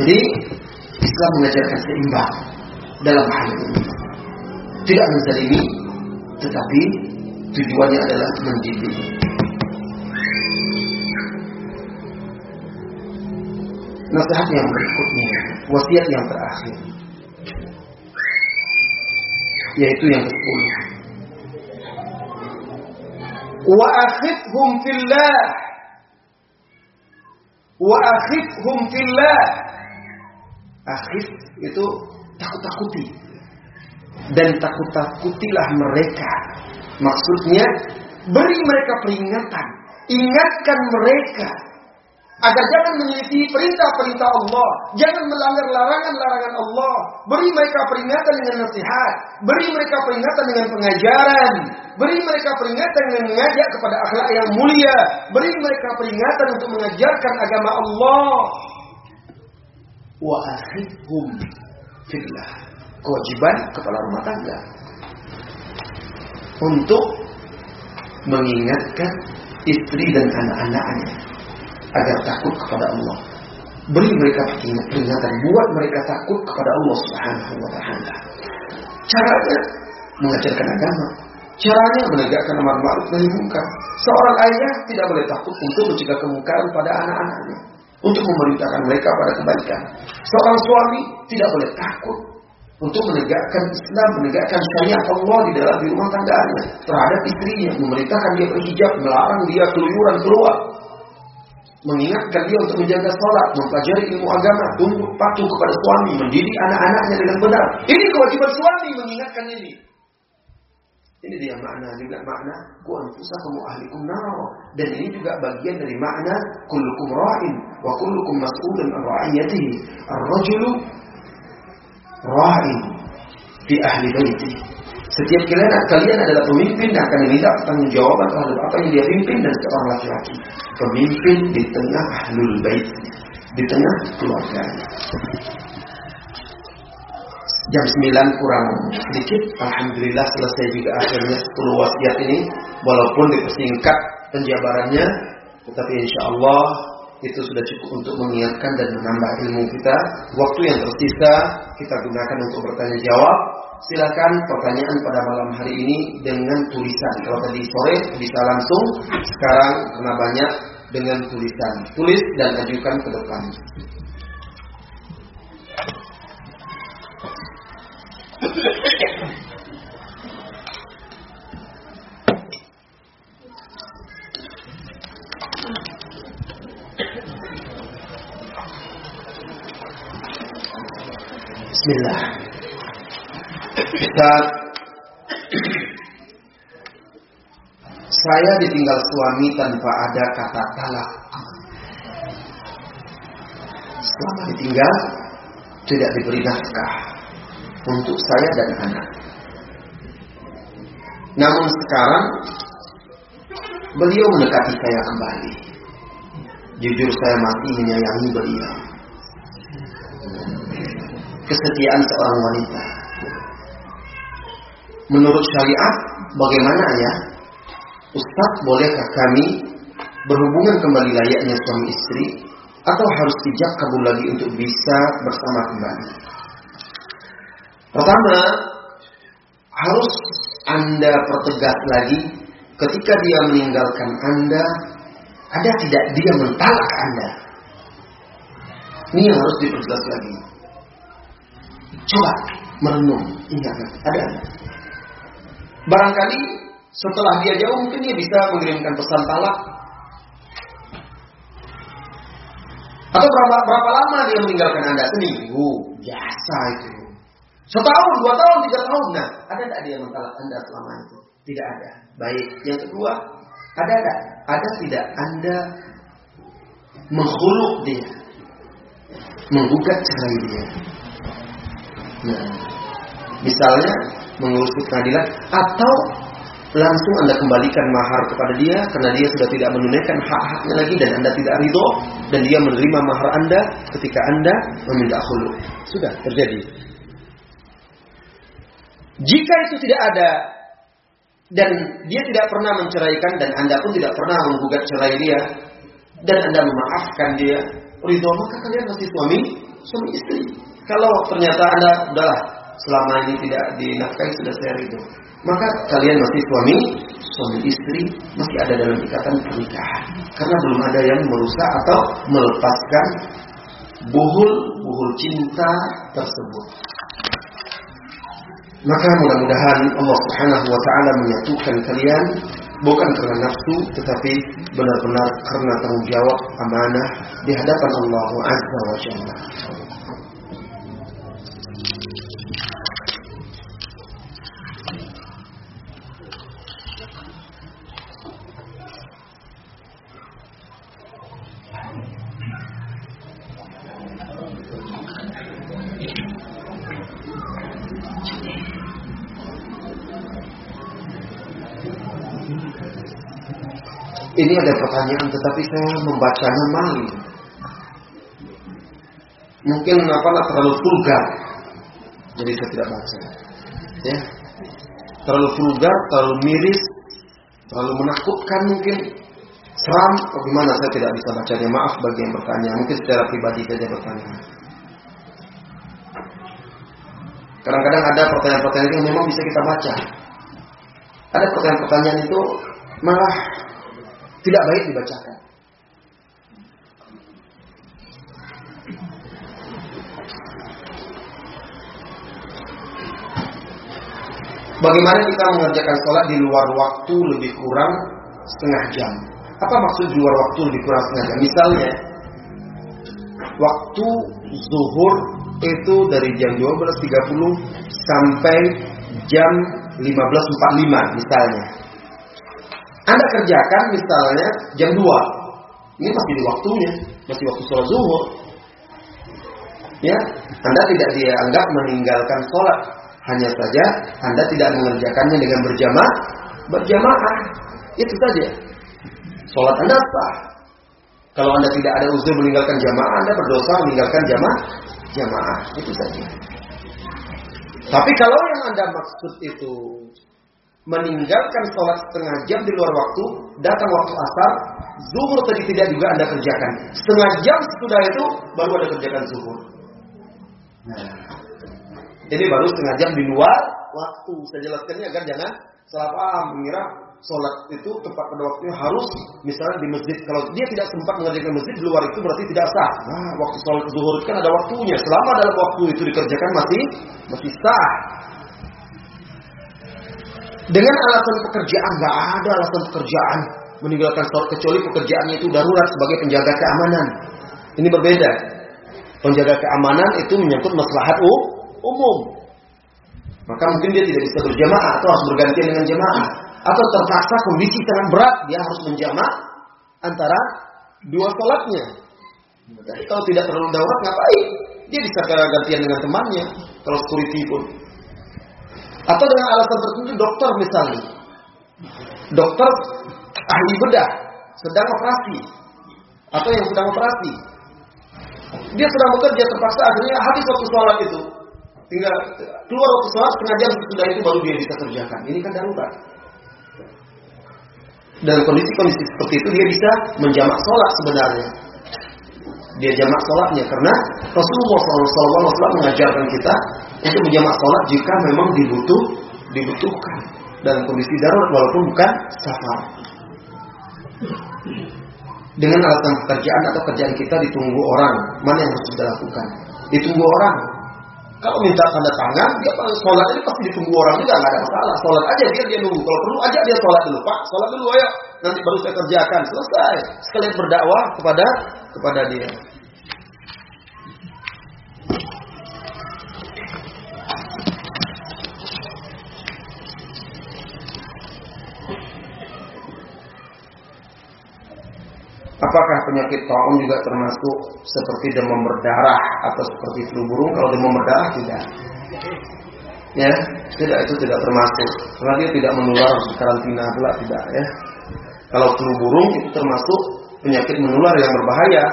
Jadi Islam mengajarkan seimbang dalam hal ini. Tidak menzalimi, tetapi tujuannya adalah mendidik. Nasihat yang berikutnya, wasiat yang terakhir, yaitu yang ke-10. Wa akhidhum fillah. Wa akhidhum fillah. Akhid itu takut-takuti. Dan takut-takutilah mereka. Maksudnya beri mereka peringatan. Ingatkan mereka agar jangan menyelisihi perintah-perintah Allah, jangan melanggar larangan-larangan Allah. Beri mereka peringatan dengan nasihat, beri mereka peringatan dengan pengajaran, beri mereka peringatan dengan mengajak kepada akhlak yang mulia, beri mereka peringatan untuk mengajarkan agama Allah. Wa akhidhum fillah. Kewajiban kepala rumah tangga untuk mengingatkan istri dan anak-anaknya agar takut kepada Allah. Beri mereka peringatan, buat mereka takut kepada Allah Subhanahu wa taala. Caranya mengajarkan agama. Caranya menegakkan amar ma'ruf nahi munkar. Seorang ayah tidak boleh takut untuk mencegah kemungkaran pada anak-anaknya, untuk memerintahkan mereka pada kebaikan. Seorang suami tidak boleh takut untuk menegakkan Islam, menegakkan syariat Allah di dalam di rumah tangganya terhadap istrinya, memerintahkan dia berhijab, melarang dia keluyuran keluar, mengingatkan dia untuk menjaga sholat, mempelajari ilmu agama, tunduk patuh kepada suami, mendidik anak-anaknya dengan benar. Ini kewajiban suami mengingatkan ini. Ini dia makna juga makna ku anfusakum ahlikum nar. Dan ini juga bagian dari makna kullukum ra'in wa kullukum mas'ulun an. Ar-rajulu ra'in fi ahli baiti. Setiap kalian, kalian adalah pemimpin dan akan diminta tanggung jawab terhadap apa yang dia pimpin dan seorang laki-laki. Pemimpin di tengah ahlul bait, di tengah keluarganya. Jam 9 kurang sedikit, Alhamdulillah selesai juga akhirnya 10 wasiat ini. Walaupun dipersingkat penjabarannya, tetapi insya Allah itu sudah cukup untuk mengingatkan dan menambah ilmu kita. Waktu yang tersisa kita gunakan untuk bertanya jawab. Silakan pertanyaan pada malam hari ini dengan tulisan. Kalau tadi sore bisa langsung, sekarang karena banyak dengan tulisan. Tulis dan ajukan ke depan. Bismillah. Ustaz, saya ditinggal suami tanpa ada kata talak. Selama ditinggal, tidak diberi nafkah untuk saya dan anak. Namun sekarang, beliau mendekati saya kembali. Jujur saya masih menyayangi beliau kesetiaan seorang wanita. Menurut syariat, bagaimana ya? Ustaz, bolehkah kami berhubungan kembali layaknya suami istri atau harus dijak kabul lagi untuk bisa bersama kembali? Pertama, harus Anda pertegas lagi ketika dia meninggalkan Anda, ada tidak dia mentalak Anda? Ini yang harus diperjelas lagi. Coba merenung, ingat ada. Barangkali setelah dia jauh mungkin dia bisa mengirimkan pesan talak. Atau berapa berapa lama dia meninggalkan anda? Seminggu, biasa itu. Setahun, dua tahun, tiga tahun. Nah, ada tidak dia mentalak anda selama itu? Tidak ada. Baik. Yang kedua, ada tidak? Ada tidak anda menghuluk dia, menggugat cerai dia? Nah, misalnya mengurus pengadilan atau langsung Anda kembalikan mahar kepada dia karena dia sudah tidak menunaikan hak-haknya lagi dan Anda tidak ridho dan dia menerima mahar Anda ketika Anda meminta khulu. Sudah terjadi. Jika itu tidak ada dan dia tidak pernah menceraikan dan Anda pun tidak pernah menggugat cerai dia dan Anda memaafkan dia, ridho maka kalian masih suami suami istri. Kalau ternyata Anda udahlah selama ini tidak dinafkahi sudah saya ridho. Maka kalian masih suami, suami istri masih ada dalam ikatan pernikahan. Karena belum ada yang merusak atau melepaskan buhul-buhul cinta tersebut. Maka mudah-mudahan Allah Subhanahu wa taala menyatukan kalian bukan karena nafsu tetapi benar-benar karena tanggung jawab amanah di hadapan Allah Azza wa. Ini ada pertanyaan tetapi saya membacanya malu. Mungkin apa terlalu vulgar. Jadi saya tidak baca. Ya. Terlalu vulgar, terlalu miris, terlalu menakutkan mungkin. Seram, bagaimana saya tidak bisa bacanya. Maaf bagi yang bertanya. Mungkin secara pribadi saja bertanya. Kadang-kadang ada pertanyaan-pertanyaan yang memang bisa kita baca. Ada pertanyaan-pertanyaan itu malah tidak baik dibacakan. Bagaimana kita mengerjakan sholat di luar waktu lebih kurang setengah jam? Apa maksud di luar waktu lebih kurang setengah jam? Misalnya, waktu zuhur itu dari jam 12.30 sampai jam 15.45 misalnya. Anda kerjakan misalnya jam 2. Ini masih di waktunya, masih waktu sholat zuhur. Ya, Anda tidak dianggap meninggalkan sholat. Hanya saja Anda tidak mengerjakannya dengan berjamaah, berjamaah. Itu saja. Sholat Anda sah. Kalau Anda tidak ada uzur meninggalkan jamaah, Anda berdosa meninggalkan jamaah, jamaah. Itu saja. Tapi kalau yang Anda maksud itu meninggalkan sholat setengah jam di luar waktu, datang waktu asar, zuhur tadi tidak juga Anda kerjakan. Setengah jam sesudah itu baru Anda kerjakan zuhur. Nah, ini baru setengah jam di luar waktu. Saya jelaskannya agar jangan salah paham mengira sholat itu tepat pada waktunya harus misalnya di masjid. Kalau dia tidak sempat mengerjakan masjid di luar itu berarti tidak sah. Nah, waktu sholat zuhur itu kan ada waktunya. Selama dalam waktu itu dikerjakan masih masih sah. Dengan alasan pekerjaan nggak ada alasan pekerjaan meninggalkan sholat kecuali pekerjaannya itu darurat sebagai penjaga keamanan. Ini berbeda. Penjaga keamanan itu menyangkut maslahat umum. Maka mungkin dia tidak bisa berjamaah atau harus bergantian dengan jamaah atau terpaksa kondisi sangat berat dia harus menjamak antara dua sholatnya. Jadi kalau tidak terlalu darurat ngapain? Dia bisa gantian dengan temannya kalau security pun. Atau dengan alasan tertentu dokter misalnya. Dokter ahli bedah sedang operasi atau yang sedang operasi. Dia sedang bekerja terpaksa akhirnya habis waktu sholat itu. Tinggal keluar waktu sholat setengah jam sudah itu baru dia bisa kerjakan. Ini kan darurat. Dan kondisi-kondisi seperti itu dia bisa menjamak sholat sebenarnya. Dia jamak sholatnya karena Rasulullah SAW mengajarkan kita untuk menjamak sholat jika memang dibutuh dibutuhkan dalam kondisi darurat walaupun bukan safar. Dengan alasan pekerjaan atau kerjaan kita ditunggu orang, mana yang harus kita lakukan? Ditunggu orang. Kalau minta tanda tangan, dia sholat ini pasti ditunggu orang juga nggak ada masalah. Sholat aja dia dia nunggu. Kalau perlu aja dia sholat dulu, Pak. Sholat dulu ayo. Nanti baru saya kerjakan. Selesai. Sekalian berdakwah kepada kepada dia. Apakah penyakit taun juga termasuk seperti demam berdarah atau seperti flu burung? Kalau demam berdarah tidak. Ya, tidak itu tidak termasuk. Karena dia tidak menular karantina pula tidak ya. Kalau flu burung itu termasuk penyakit menular yang berbahaya,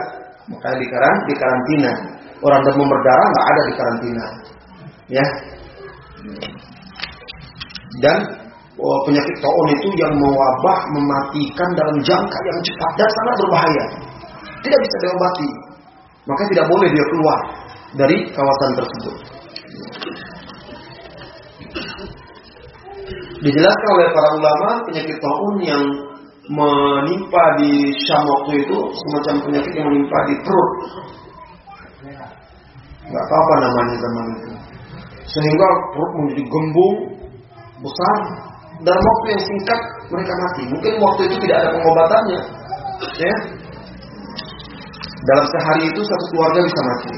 maka di di karantina. Orang demam berdarah nggak ada di karantina. Ya. Dan penyakit taun itu yang mewabah mematikan dalam jangka yang cepat dan sangat berbahaya. Tidak bisa diobati. Maka tidak boleh dia keluar dari kawasan tersebut. Dijelaskan oleh para ulama penyakit taun yang menimpa di Syam waktu itu semacam penyakit yang menimpa di perut. Gak tahu apa namanya zaman itu. Sehingga perut menjadi gembung besar dalam waktu yang singkat mereka mati. Mungkin waktu itu tidak ada pengobatannya. Ya. Dalam sehari itu satu keluarga bisa mati.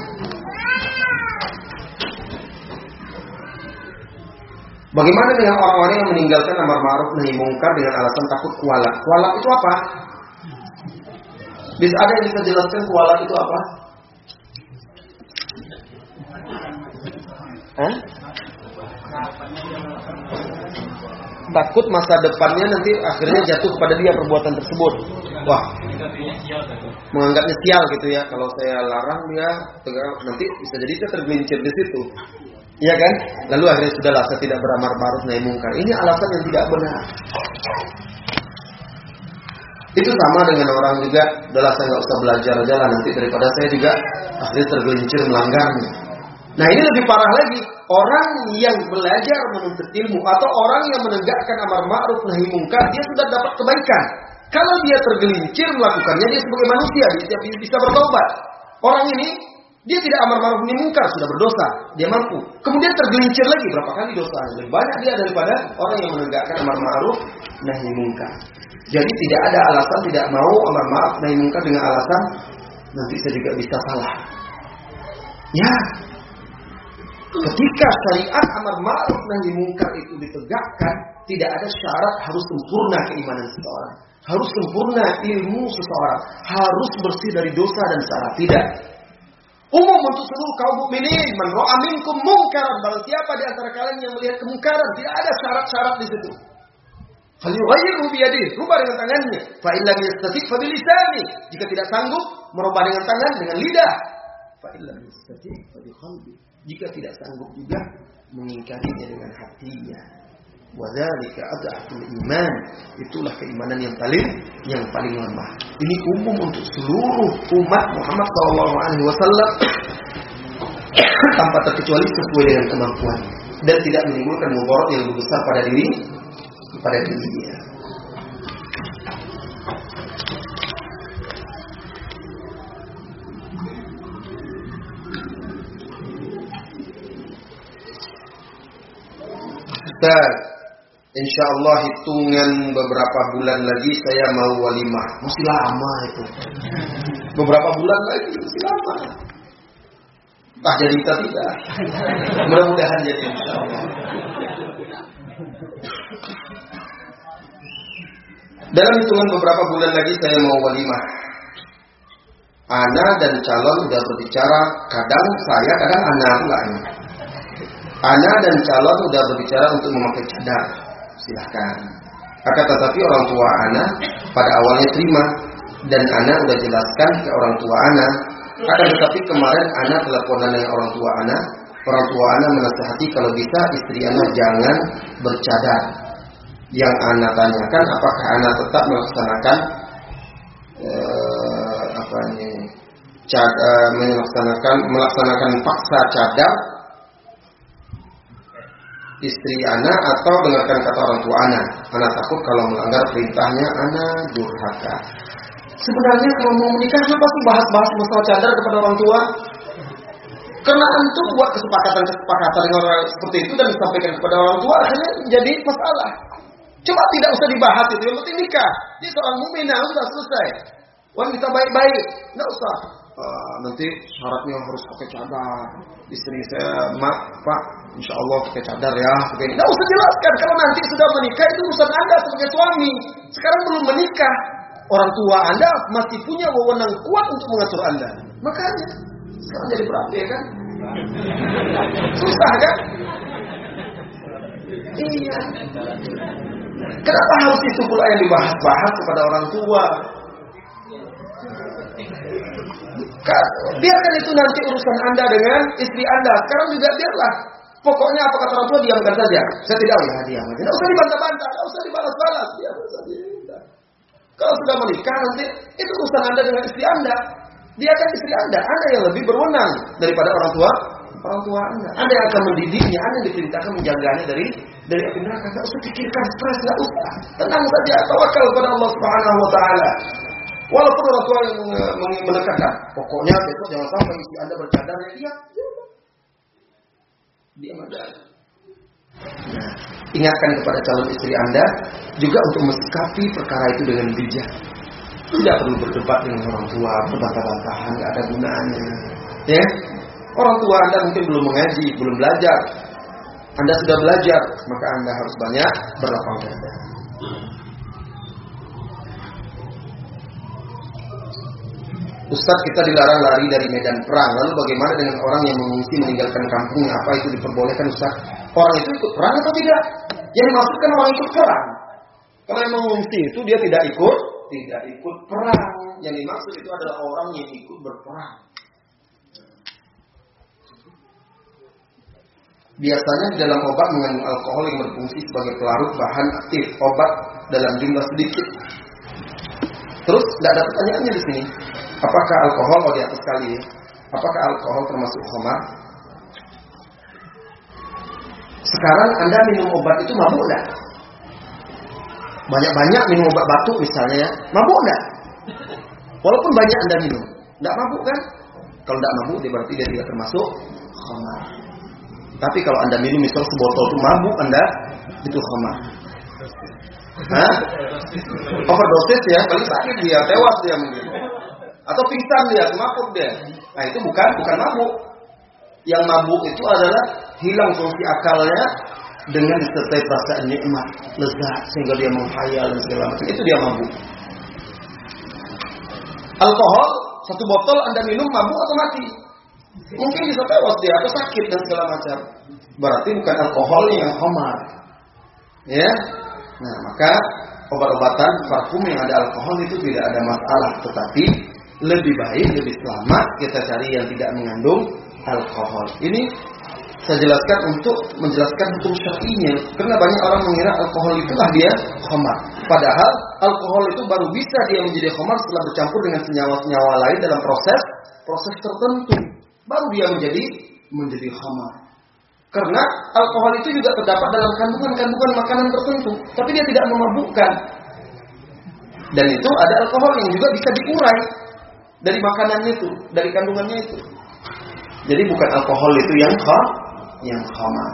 Bagaimana dengan orang-orang yang meninggalkan amar ma'ruf nahi mungkar dengan alasan takut kualat? Kualat itu apa? Bisa ada yang bisa jelaskan kualat itu apa? Hah? Takut masa depannya nanti akhirnya jatuh kepada dia perbuatan tersebut. Wah, menganggapnya sial gitu ya. Kalau saya larang dia, nanti bisa jadi saya tergelincir di situ. Iya kan? Lalu akhirnya sudahlah saya tidak beramar ma'ruf nahi mungkar. Ini alasan yang tidak benar. Itu sama dengan orang juga, udahlah saya nggak usah belajar aja lah nanti daripada saya juga akhirnya tergelincir melanggarnya. Nah ini lebih parah lagi orang yang belajar menuntut ilmu atau orang yang menegakkan amar ma'ruf nahi mungkar dia sudah dapat kebaikan. Kalau dia tergelincir melakukannya dia sebagai manusia dia bisa bertobat. Orang ini dia tidak amar ma'ruf nahi mungkar sudah berdosa, dia mampu. Kemudian tergelincir lagi berapa kali dosa lebih banyak dia daripada orang yang menegakkan amar ma'ruf nahi mungkar. Jadi tidak ada alasan tidak mau amar ma'ruf nahi mungkar dengan alasan nanti saya juga bisa salah. Ya, Ketika syariat amar ma'ruf nahi mungkar itu ditegakkan, tidak ada syarat harus sempurna keimanan seseorang. Harus sempurna ilmu seseorang. Harus bersih dari dosa dan salah. Tidak. Umum untuk seluruh kaum mukminin, man ra'a minkum mungkaran, barang siapa di antara kalian yang melihat kemungkaran, tidak ada syarat-syarat di situ. Falyughayyirhu biyadihi, rubah dengan tangannya. Fa fa bilisani. Jika tidak sanggup, merubah dengan tangan dengan lidah. Fa fa biqalbi. Jika tidak sanggup juga mengingkarinya dengan hatinya. Wadzalika ad'aful iman. Itulah keimanan yang paling yang paling lemah. Ini umum untuk seluruh umat Muhammad SAW [COUGHS] tanpa terkecuali sesuai dengan kemampuan dan tidak menimbulkan mudarat yang lebih besar pada diri pada diri Ustaz, insya Allah hitungan beberapa bulan lagi saya mau walimah. Masih lama itu. Beberapa bulan lagi masih lama. Tak jadi kita tidak. Mudah-mudahan jadi insya Allah. Dalam hitungan beberapa bulan lagi saya mau walimah. Ana dan calon sudah berbicara, kadang saya, kadang Ana pula ini. Ana dan calon sudah berbicara untuk memakai cadar. Silahkan. Akan tetapi orang tua Ana pada awalnya terima dan Ana sudah jelaskan ke orang tua Ana. Akan tetapi kemarin Ana teleponan dengan orang tua Ana. Orang tua Ana menasihati kalau bisa istri Ana jangan bercadar yang anak tanyakan apakah anak tetap melaksanakan eh, apa ini cad, eh, melaksanakan melaksanakan paksa cadar istri anak atau dengarkan kata orang tua anak. Anak takut kalau melanggar perintahnya anak durhaka. Sebenarnya kalau mau menikah kenapa sih bahas-bahas masalah cadar kepada orang tua? Karena antum buat kesepakatan-kesepakatan dengan orang seperti itu dan disampaikan kepada orang tua akhirnya jadi masalah. Coba tidak usah dibahas itu, yang penting nikah. Dia seorang mukmin, nah, sudah selesai. Wanita baik-baik, nggak usah. Uh, nanti syaratnya harus pakai cadar. Istri saya, mak, pak, insya Allah pakai cadar ya. Pakai Nggak usah jelaskan. Kalau nanti sudah menikah itu urusan anda sebagai suami. Sekarang belum menikah, orang tua anda masih punya wewenang kuat untuk mengatur anda. Makanya sekarang jadi berat ya kan? Susah kan? Iya. Kenapa harus itu pula yang dibahas-bahas kepada orang tua? Biarkan itu nanti urusan Anda dengan istri Anda. Sekarang juga biarlah. Pokoknya apa kata orang tua diamkan saja. Saya tidak ya diam aja. Tidak usah dibantah-bantah, tidak usah dibalas-balas. Biar saja. Kalau sudah menikah nanti itu urusan Anda dengan istri Anda. Dia kan istri Anda. Anda yang lebih berwenang daripada orang tua orang tua Anda. Anda yang akan mendidiknya, Anda yang diperintahkan menjaganya dari dari api neraka. Tidak usah pikirkan stres, tidak usah. Tenang saja, tawakal kepada Allah Subhanahu wa taala. Walaupun orang tua yang menekankan, pokoknya besok jangan sampai istri Anda bercadar ya dia. Diam aja. Nah, ingatkan kepada calon istri Anda juga untuk mensikapi perkara itu dengan bijak. Tidak perlu berdebat dengan orang tua, berbantah-bantahan, tidak ada gunanya. Ya, orang tua Anda mungkin belum mengaji, belum belajar. Anda sudah belajar, maka Anda harus banyak berlapang dada. Ustadz kita dilarang lari dari medan perang. Lalu bagaimana dengan orang yang mengungsi meninggalkan kampungnya? Apa itu diperbolehkan Ustadz? Orang itu ikut perang atau tidak? Yang dimaksudkan orang ikut perang. Kalau yang mengungsi itu dia tidak ikut, tidak ikut perang. Yang dimaksud itu adalah orang yang ikut berperang. Biasanya di dalam obat mengandung alkohol yang berfungsi sebagai pelarut bahan aktif obat dalam jumlah sedikit. Terus tidak ada pertanyaannya di sini. Apakah alkohol oh di atas kali Apakah alkohol termasuk khamar? Sekarang Anda minum obat itu mabuk enggak? Banyak-banyak minum obat batuk misalnya ya, mabuk enggak? Walaupun banyak Anda minum, enggak mabuk kan? Kalau enggak mabuk dia berarti dia tidak termasuk khamar. Tapi kalau Anda minum misal sebotol itu mabuk Anda itu khamar. Hah? Overdosis ya, paling sakit dia, tewas dia mungkin. Atau pingsan dia, mabuk dia. Nah itu bukan bukan mabuk. Yang mabuk itu adalah hilang fungsi akalnya dengan disertai perasaan nikmat, lezat sehingga dia menghayal dan segala macam. Itu dia mabuk. Alkohol satu botol Anda minum mabuk atau mati? Mungkin bisa tewas dia atau sakit dan segala macam. Berarti bukan alkoholnya yang khamar. Ya. Nah, maka obat-obatan parfum yang ada alkohol itu tidak ada masalah, tetapi lebih baik, lebih selamat kita cari yang tidak mengandung alkohol. Ini saya jelaskan untuk menjelaskan hukum syar'inya karena banyak orang mengira alkohol itulah dia khamar. Padahal alkohol itu baru bisa dia menjadi khamar setelah bercampur dengan senyawa-senyawa lain dalam proses proses tertentu. Baru dia menjadi menjadi khamar. Karena alkohol itu juga terdapat dalam kandungan-kandungan makanan tertentu, tapi dia tidak memabukkan. Dan itu ada alkohol yang juga bisa diurai dari makanannya itu, dari kandungannya itu. Jadi bukan alkohol itu yang khamar, yang khamar.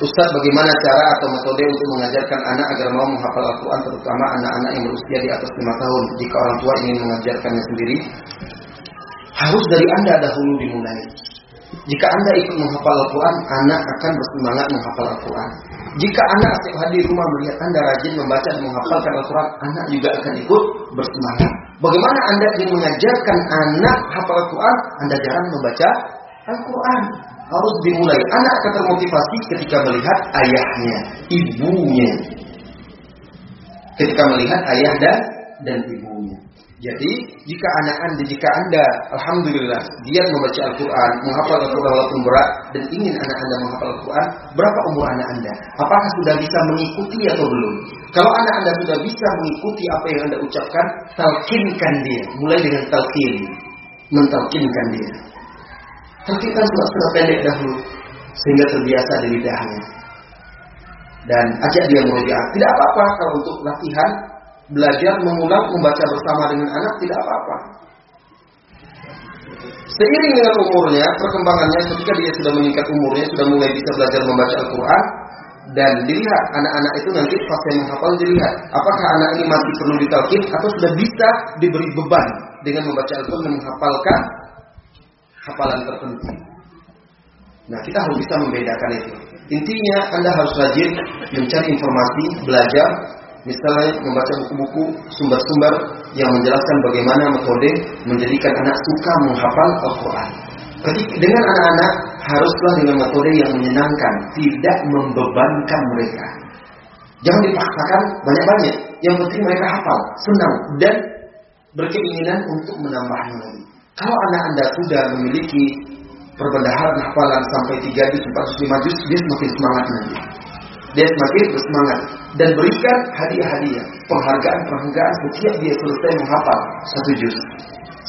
Ustaz, bagaimana cara atau metode untuk mengajarkan anak agar mau menghafal Al-Quran, terutama anak-anak yang berusia di atas 5 tahun, jika orang tua ingin mengajarkannya sendiri? Harus dari Anda dahulu dimulai. Jika Anda ikut menghafal Al-Quran, anak akan bersemangat menghafal Al-Quran. Jika anak setiap hari di rumah melihat Anda rajin membaca dan menghafalkan Al-Quran, anak juga akan ikut bersemangat. Bagaimana Anda ingin mengajarkan anak hafal Al-Quran, Anda jarang membaca Al-Quran. Harus dimulai. Anak akan termotivasi ketika melihat ayahnya, ibunya. Ketika melihat ayah dan dan ibunya. Jadi, jika anak Anda, jika Anda, Alhamdulillah, dia membaca Al-Quran, menghafal Al-Quran walaupun berat, dan ingin anak Anda menghafal Al-Quran, berapa umur anak Anda? Apakah sudah bisa mengikuti atau belum? Kalau anak Anda sudah bisa mengikuti apa yang Anda ucapkan, talkinkan dia. Mulai dengan talkin. Mentalkinkan dia. Talkinkan surat-surat pendek dahulu. Sehingga terbiasa di lidahnya. Dan ajak dia merujuk. Tidak apa-apa kalau untuk latihan belajar mengulang membaca bersama dengan anak tidak apa-apa. Seiring dengan umurnya, perkembangannya ketika dia sudah meningkat umurnya, sudah mulai bisa belajar membaca Al-Quran, dan dilihat anak-anak itu nanti pas yang menghafal dilihat apakah anak ini masih perlu ditalkin atau sudah bisa diberi beban dengan membaca Al-Quran dan menghafalkan hafalan tertentu. Nah kita harus bisa membedakan itu. Intinya Anda harus rajin mencari informasi, belajar, Misalnya membaca buku-buku sumber-sumber yang menjelaskan bagaimana metode menjadikan anak suka menghafal Al-Quran. Dengan anak-anak haruslah dengan metode yang menyenangkan, tidak membebankan mereka. Jangan dipaksakan banyak-banyak. Yang penting mereka hafal, senang dan berkeinginan untuk menambahnya lagi. Kalau anak anda sudah memiliki perbendaharaan hafalan sampai 3 juz, 4 juz, 5 juz, dia semakin semangat nanti dia semakin bersemangat dan berikan hadiah-hadiah, penghargaan-penghargaan setiap dia selesai menghafal satu juz.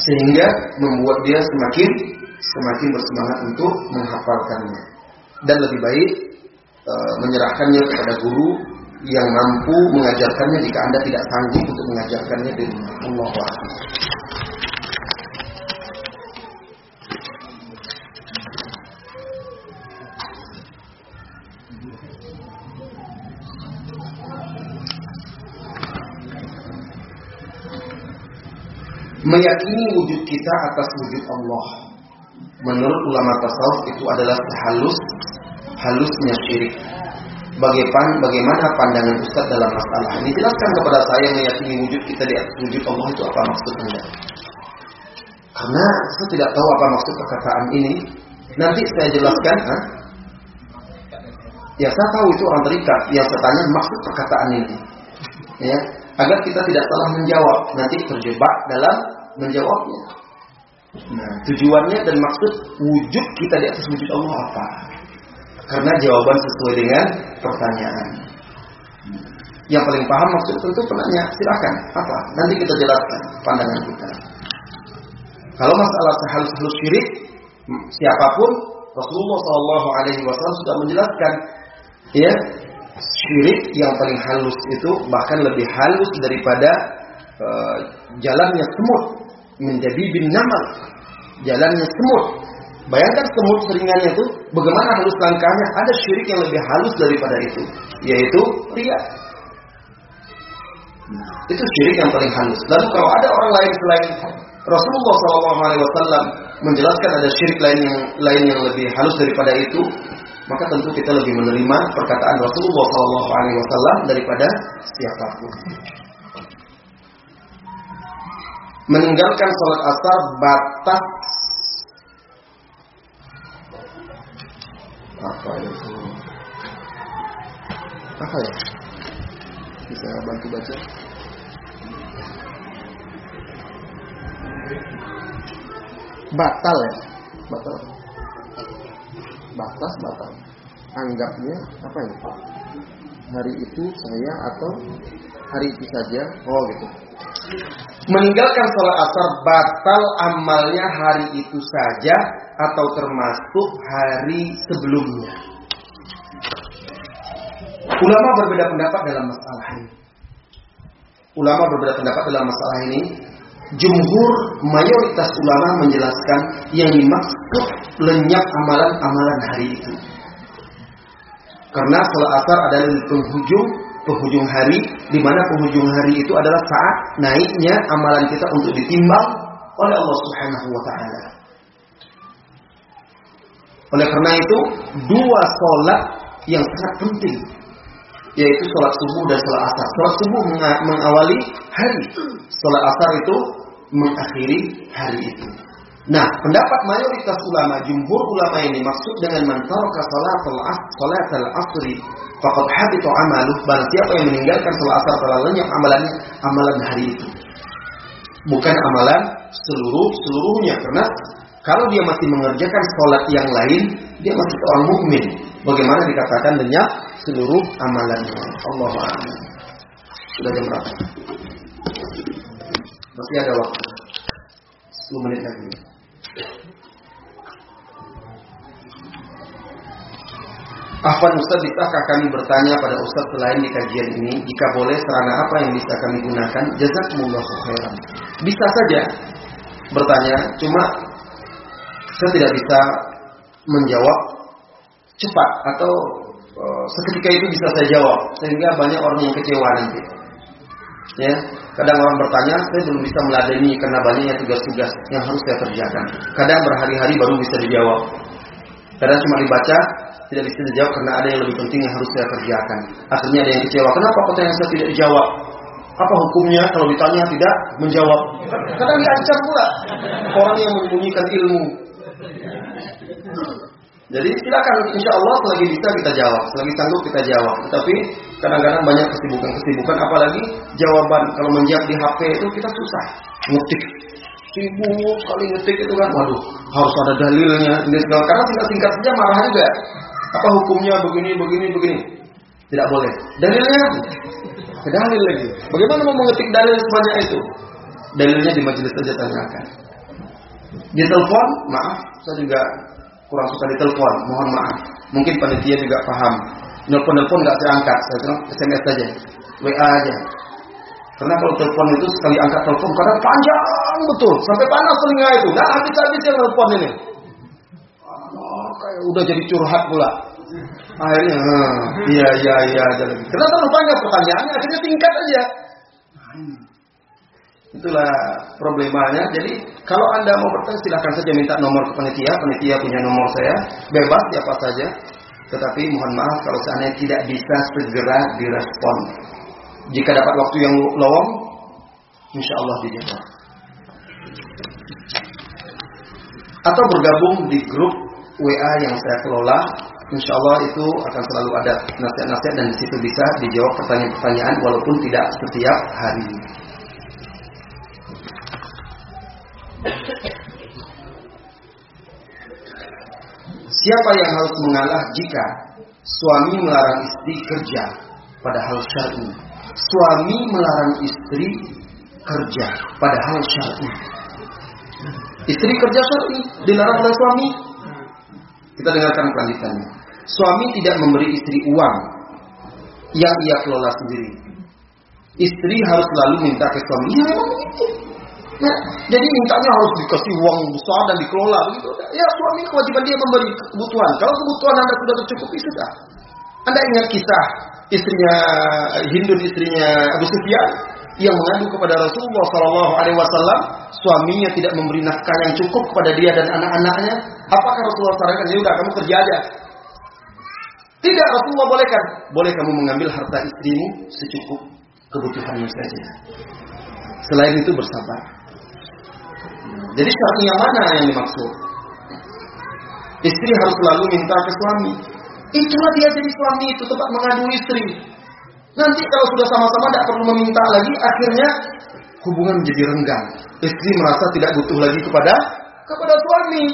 Sehingga membuat dia semakin semakin bersemangat untuk menghafalkannya. Dan lebih baik e, menyerahkannya kepada guru yang mampu mengajarkannya jika Anda tidak sanggup untuk mengajarkannya rumah. Allah meyakini wujud kita atas wujud Allah. Menurut ulama tasawuf itu adalah sehalus halusnya syirik. Bagaimana, bagaimana pandangan Ustaz dalam masalah ini? Jelaskan kepada saya meyakini wujud kita di atas wujud Allah itu apa maksudnya? Karena saya tidak tahu apa maksud perkataan ini. Nanti saya jelaskan. Ha? Ya saya tahu itu orang terikat. Yang saya tanya maksud perkataan ini. Ya, agar kita tidak salah menjawab. Nanti terjebak dalam menjawabnya. Nah, tujuannya dan maksud wujud kita di atas wujud Allah apa? Karena jawaban sesuai dengan pertanyaan. Yang paling paham maksud tentu penanya, silakan. Apa? Nanti kita jelaskan pandangan kita. Kalau masalah sehalus-halus syirik, siapa pun Rasulullah Wasallam sudah menjelaskan, ya syirik yang paling halus itu bahkan lebih halus daripada uh, jalannya semut menjadi bin namal. Jalannya semut. Bayangkan semut seringannya itu, bagaimana halus langkahnya? Ada syirik yang lebih halus daripada itu, yaitu ria. Itu syirik yang paling halus. Lalu kalau ada orang lain selain Rasulullah SAW menjelaskan ada syirik lain yang lain yang lebih halus daripada itu, maka tentu kita lebih menerima perkataan Rasulullah SAW daripada siapa pun. Meninggalkan sholat asar batas apa itu? Apa ya? Bisa bantu baca? Batal ya? Batal. Batas batal. Anggapnya apa ya? Hari itu saya atau hari itu saja? Oh gitu. Meninggalkan sholat asar batal amalnya hari itu saja atau termasuk hari sebelumnya. Ulama berbeda pendapat dalam masalah ini. Ulama berbeda pendapat dalam masalah ini. Jumhur mayoritas ulama menjelaskan yang dimaksud lenyap amalan-amalan hari itu. Karena sholat asar adalah di penghujung penghujung hari, di mana penghujung hari itu adalah saat naiknya amalan kita untuk ditimbang oleh Allah Subhanahu wa taala. Oleh karena itu, dua sholat yang sangat penting yaitu sholat subuh dan sholat asar. Sholat subuh mengawali hari, sholat asar itu mengakhiri hari itu. Nah, pendapat mayoritas ulama, jumhur ulama ini maksud dengan mentaraka salat salat al-asri faqad habita amaluh barang siapa yang meninggalkan salat asar telah lenyap amalannya amalan hari itu. Bukan amalan seluruh seluruhnya karena kalau dia masih mengerjakan sholat yang lain, dia masih seorang mukmin. Bagaimana dikatakan lenyap seluruh amalannya? Allah Sudah jam berapa? Masih ada waktu. 10 menit lagi. Afwan Ustaz, bisakah kami bertanya pada Ustaz selain di kajian ini? Jika boleh, sarana apa yang bisa kami gunakan? Jazakumullah khairan. Bisa saja bertanya, cuma saya tidak bisa menjawab cepat atau uh, seketika itu bisa saya jawab sehingga banyak orang yang kecewa nanti. Ya, kadang orang bertanya, saya belum bisa meladeni karena banyaknya tugas-tugas yang harus saya kerjakan. Kadang berhari-hari baru bisa dijawab. Kadang cuma dibaca, tidak bisa dijawab karena ada yang lebih penting yang harus saya kerjakan. Akhirnya ada yang kecewa. Kenapa pertanyaan saya tidak dijawab? Apa hukumnya kalau ditanya tidak menjawab? Kadang diancam pula orang yang menyembunyikan ilmu. Jadi silakan insya Allah selagi bisa kita jawab, selagi sanggup kita jawab. Tetapi kadang-kadang banyak kesibukan-kesibukan, apalagi jawaban kalau menjawab di HP itu kita susah ngetik. Sibuk sekali ngetik itu kan, waduh harus ada dalilnya. Karena singkat-singkat saja marah juga. Apa hukumnya begini, begini, begini? Tidak boleh. Dalilnya ke dalil lagi. Bagaimana mau mengetik dalil sebanyak itu? Dalilnya di majelis saja tanyakan. Di telepon, maaf, saya juga kurang suka di telepon, mohon maaf. Mungkin panitia juga paham. Nelpon-nelpon nggak saya angkat, saya bilang SMS saja, WA aja. Karena kalau telepon itu sekali angkat telepon kadang panjang betul, sampai panas telinga itu. Nah habis-habis yang telepon ini. Oh, kayak udah jadi curhat pula. Akhirnya, iya iya iya aja lagi. Kenapa terlalu panjang pertanyaannya? Akhirnya tingkat aja. Itulah problemanya. Jadi kalau anda mau bertanya silahkan saja minta nomor ke panitia. Panitia punya nomor saya. Bebas siapa saja. Tetapi mohon maaf kalau seandainya tidak bisa segera direspon. Jika dapat waktu yang lowong, insya Allah dijawab. Atau bergabung di grup WA yang saya kelola, insya Allah itu akan selalu ada nasihat-nasihat dan di situ bisa dijawab pertanyaan-pertanyaan walaupun tidak setiap hari. Siapa yang harus mengalah jika suami melarang istri kerja padahal syar'i? Suami melarang istri kerja padahal syar'i. Istri kerja syar'i dilarang oleh suami. Kita dengarkan kelanjutannya. Suami tidak memberi istri uang yang ia kelola sendiri. Istri harus selalu minta ke suami. Ya. Ya, jadi mintanya harus dikasih uang besar dan dikelola begitu. Ya suami kewajiban dia memberi kebutuhan. Kalau kebutuhan anda sudah tercukupi sudah. Anda ingat kisah istrinya Hindun istrinya Abu Sufyan yang mengadu kepada Rasulullah Shallallahu Alaihi Wasallam, suaminya tidak memberi nafkah yang cukup kepada dia dan anak-anaknya, apakah Rasulullah sarankan ya udah kamu kerja aja? Tidak Rasulullah bolehkan. Boleh kamu mengambil harta istrimu secukup kebutuhanmu saja. Selain itu bersabar. Jadi syaratnya mana yang dimaksud? Istri harus selalu minta ke suami. Itulah dia jadi suami itu tempat mengadu istri. Nanti kalau sudah sama-sama tidak perlu meminta lagi, akhirnya hubungan menjadi renggang. Istri merasa tidak butuh lagi kepada kepada suami.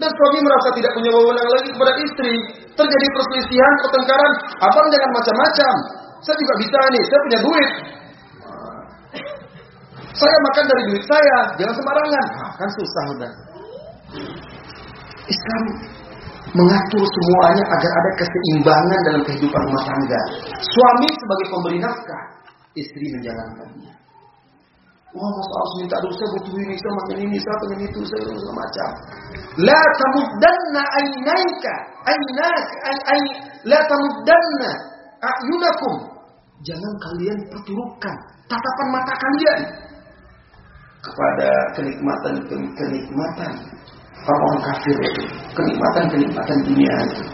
Dan suami merasa tidak punya wewenang lagi kepada istri. Terjadi perselisihan, pertengkaran. Abang jangan macam-macam. Saya juga bisa nih, saya punya duit. Saya makan dari duit saya, jangan sembarangan. Nah, kan susah udah. Islam mengatur semuanya agar ada keseimbangan dalam kehidupan rumah tangga. Suami sebagai pemberi nafkah, istri menjalankannya. Wah, oh, masa harus minta saya butuh ini, saya makan ini, saya pengen itu, saya segala macam. La tamuddanna ainaika, ainak, ay, la tamuddanna ayunakum. Jangan kalian perturutkan tatapan mata kalian kepada kenikmatan kenikmatan orang-orang kafir itu, kenikmatan-kenikmatan dunia itu.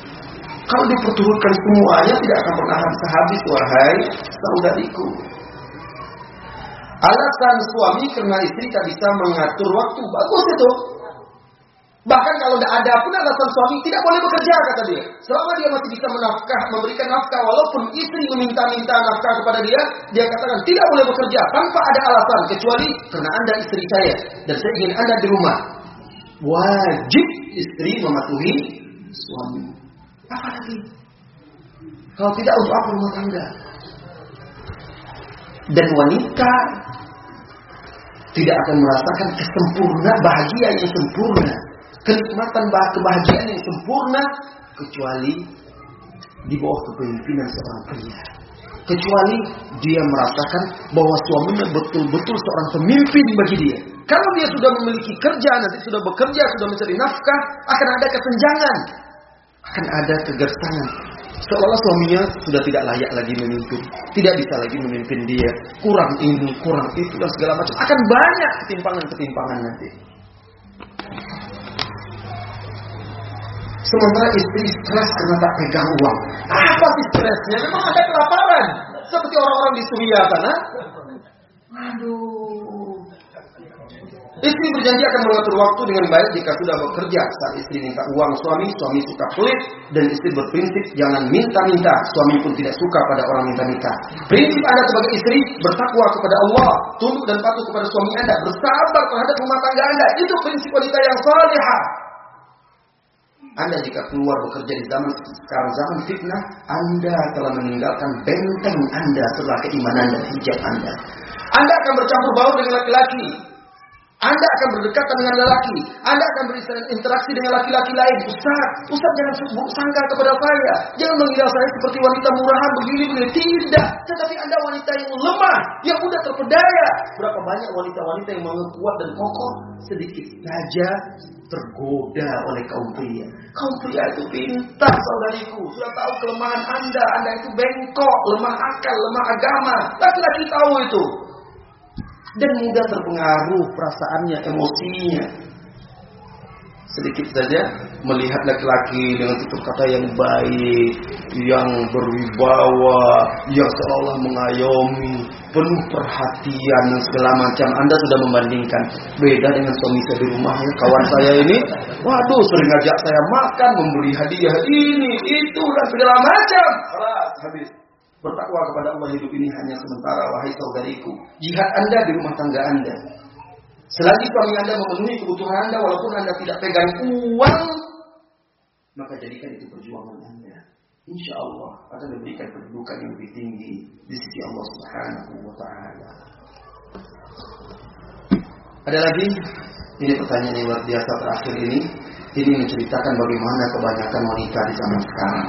Kalau diperturutkan semuanya tidak akan pernah habis wahai saudariku. Alasan suami karena istri tak bisa mengatur waktu. Bagus itu. Bahkan kalau tidak ada pun alasan suami tidak boleh bekerja kata dia. Selama dia masih bisa menafkah, memberikan nafkah walaupun istri meminta-minta nafkah kepada dia, dia katakan tidak boleh bekerja tanpa ada alasan kecuali karena Anda istri saya dan saya ingin Anda di rumah wajib istri mematuhi suami. Apa lagi? Kalau tidak untuk apa rumah tangga? Dan wanita tidak akan merasakan kesempurna bahagia yang sempurna, kenikmatan kebahagiaan yang sempurna kecuali di bawah kepemimpinan seorang pria. Kecuali dia merasakan bahwa suaminya betul-betul seorang pemimpin bagi dia. Kalau dia sudah memiliki kerja, nanti sudah bekerja, sudah mencari nafkah, akan ada kesenjangan. Akan ada kegersangan. Seolah suaminya sudah tidak layak lagi memimpin. Tidak bisa lagi memimpin dia. Kurang ini, kurang itu, dan segala macam. Akan banyak ketimpangan-ketimpangan nanti. Sementara istri stres karena tak pegang uang. Apa sih stresnya? Memang ada kelaparan. Seperti orang-orang di Suriah sana. Aduh. Istri berjanji akan mengatur waktu dengan baik jika sudah bekerja. Saat istri minta uang suami, suami suka pelit. Dan istri berprinsip jangan minta-minta. Suami pun tidak suka pada orang minta-minta. Prinsip Anda sebagai istri bertakwa kepada Allah. Tunduk dan patuh kepada suami Anda. Bersabar terhadap rumah tangga Anda. Itu prinsip wanita yang salihah. Anda jika keluar bekerja di zaman sekarang zaman fitnah, Anda telah meninggalkan benteng Anda setelah keimanan dan hijab Anda. Anda akan bercampur baur dengan laki-laki. Anda akan berdekatan dengan lelaki. Anda akan berinteraksi dengan laki-laki lain. Ustaz, Ustaz jangan sangka kepada saya. Jangan mengira saya seperti wanita murahan begini-begini. Tidak. Tetapi Anda wanita yang lemah. Yang mudah terpedaya. Berapa banyak wanita-wanita yang menguat dan kokoh. Sedikit saja tergoda oleh kaum pria. Kaum pria itu pintar saudariku. Sudah tahu kelemahan Anda. Anda itu bengkok, lemah akal, lemah agama. Laki-laki tahu itu dan mudah terpengaruh perasaannya, emosinya. Sedikit saja melihat laki-laki dengan tutur kata yang baik, yang berwibawa, yang seolah mengayomi, penuh perhatian dan segala macam. Anda sudah membandingkan beda dengan suami saya di rumahnya, kawan saya ini, waduh sering ajak saya makan, memberi hadiah ini, itu dan segala macam. habis. Bertakwa kepada Allah hidup ini hanya sementara wahai saudariku. Jihad Anda di rumah tangga Anda. Selagi suami Anda memenuhi kebutuhan Anda walaupun Anda tidak pegang uang, maka jadikan itu perjuangan Anda. Insya Allah akan diberikan kedudukan yang lebih tinggi di sisi Allah Subhanahu wa taala. Ada lagi? Ini pertanyaan yang luar biasa terakhir ini. Ini menceritakan bagaimana kebanyakan wanita di zaman sekarang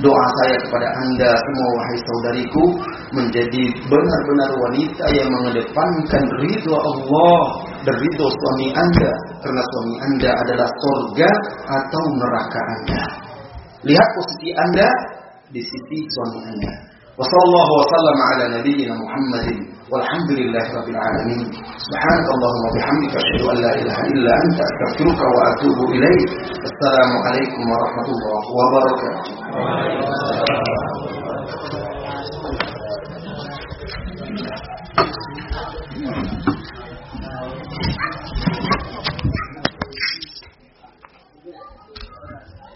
Doa saya kepada anda semua wahai saudariku menjadi benar-benar wanita yang mengedepankan ridho Allah dan ridho suami anda karena suami anda adalah surga atau neraka anda. Lihat posisi anda di sisi suami anda. وصلى الله وسلم على نبينا محمد والحمد لله رب العالمين. سبحانك اللهم وبحمدك أشهد أن لا إله إلا أنت أستغفرك وأتوب إليك. السلام عليكم ورحمة الله وبركاته.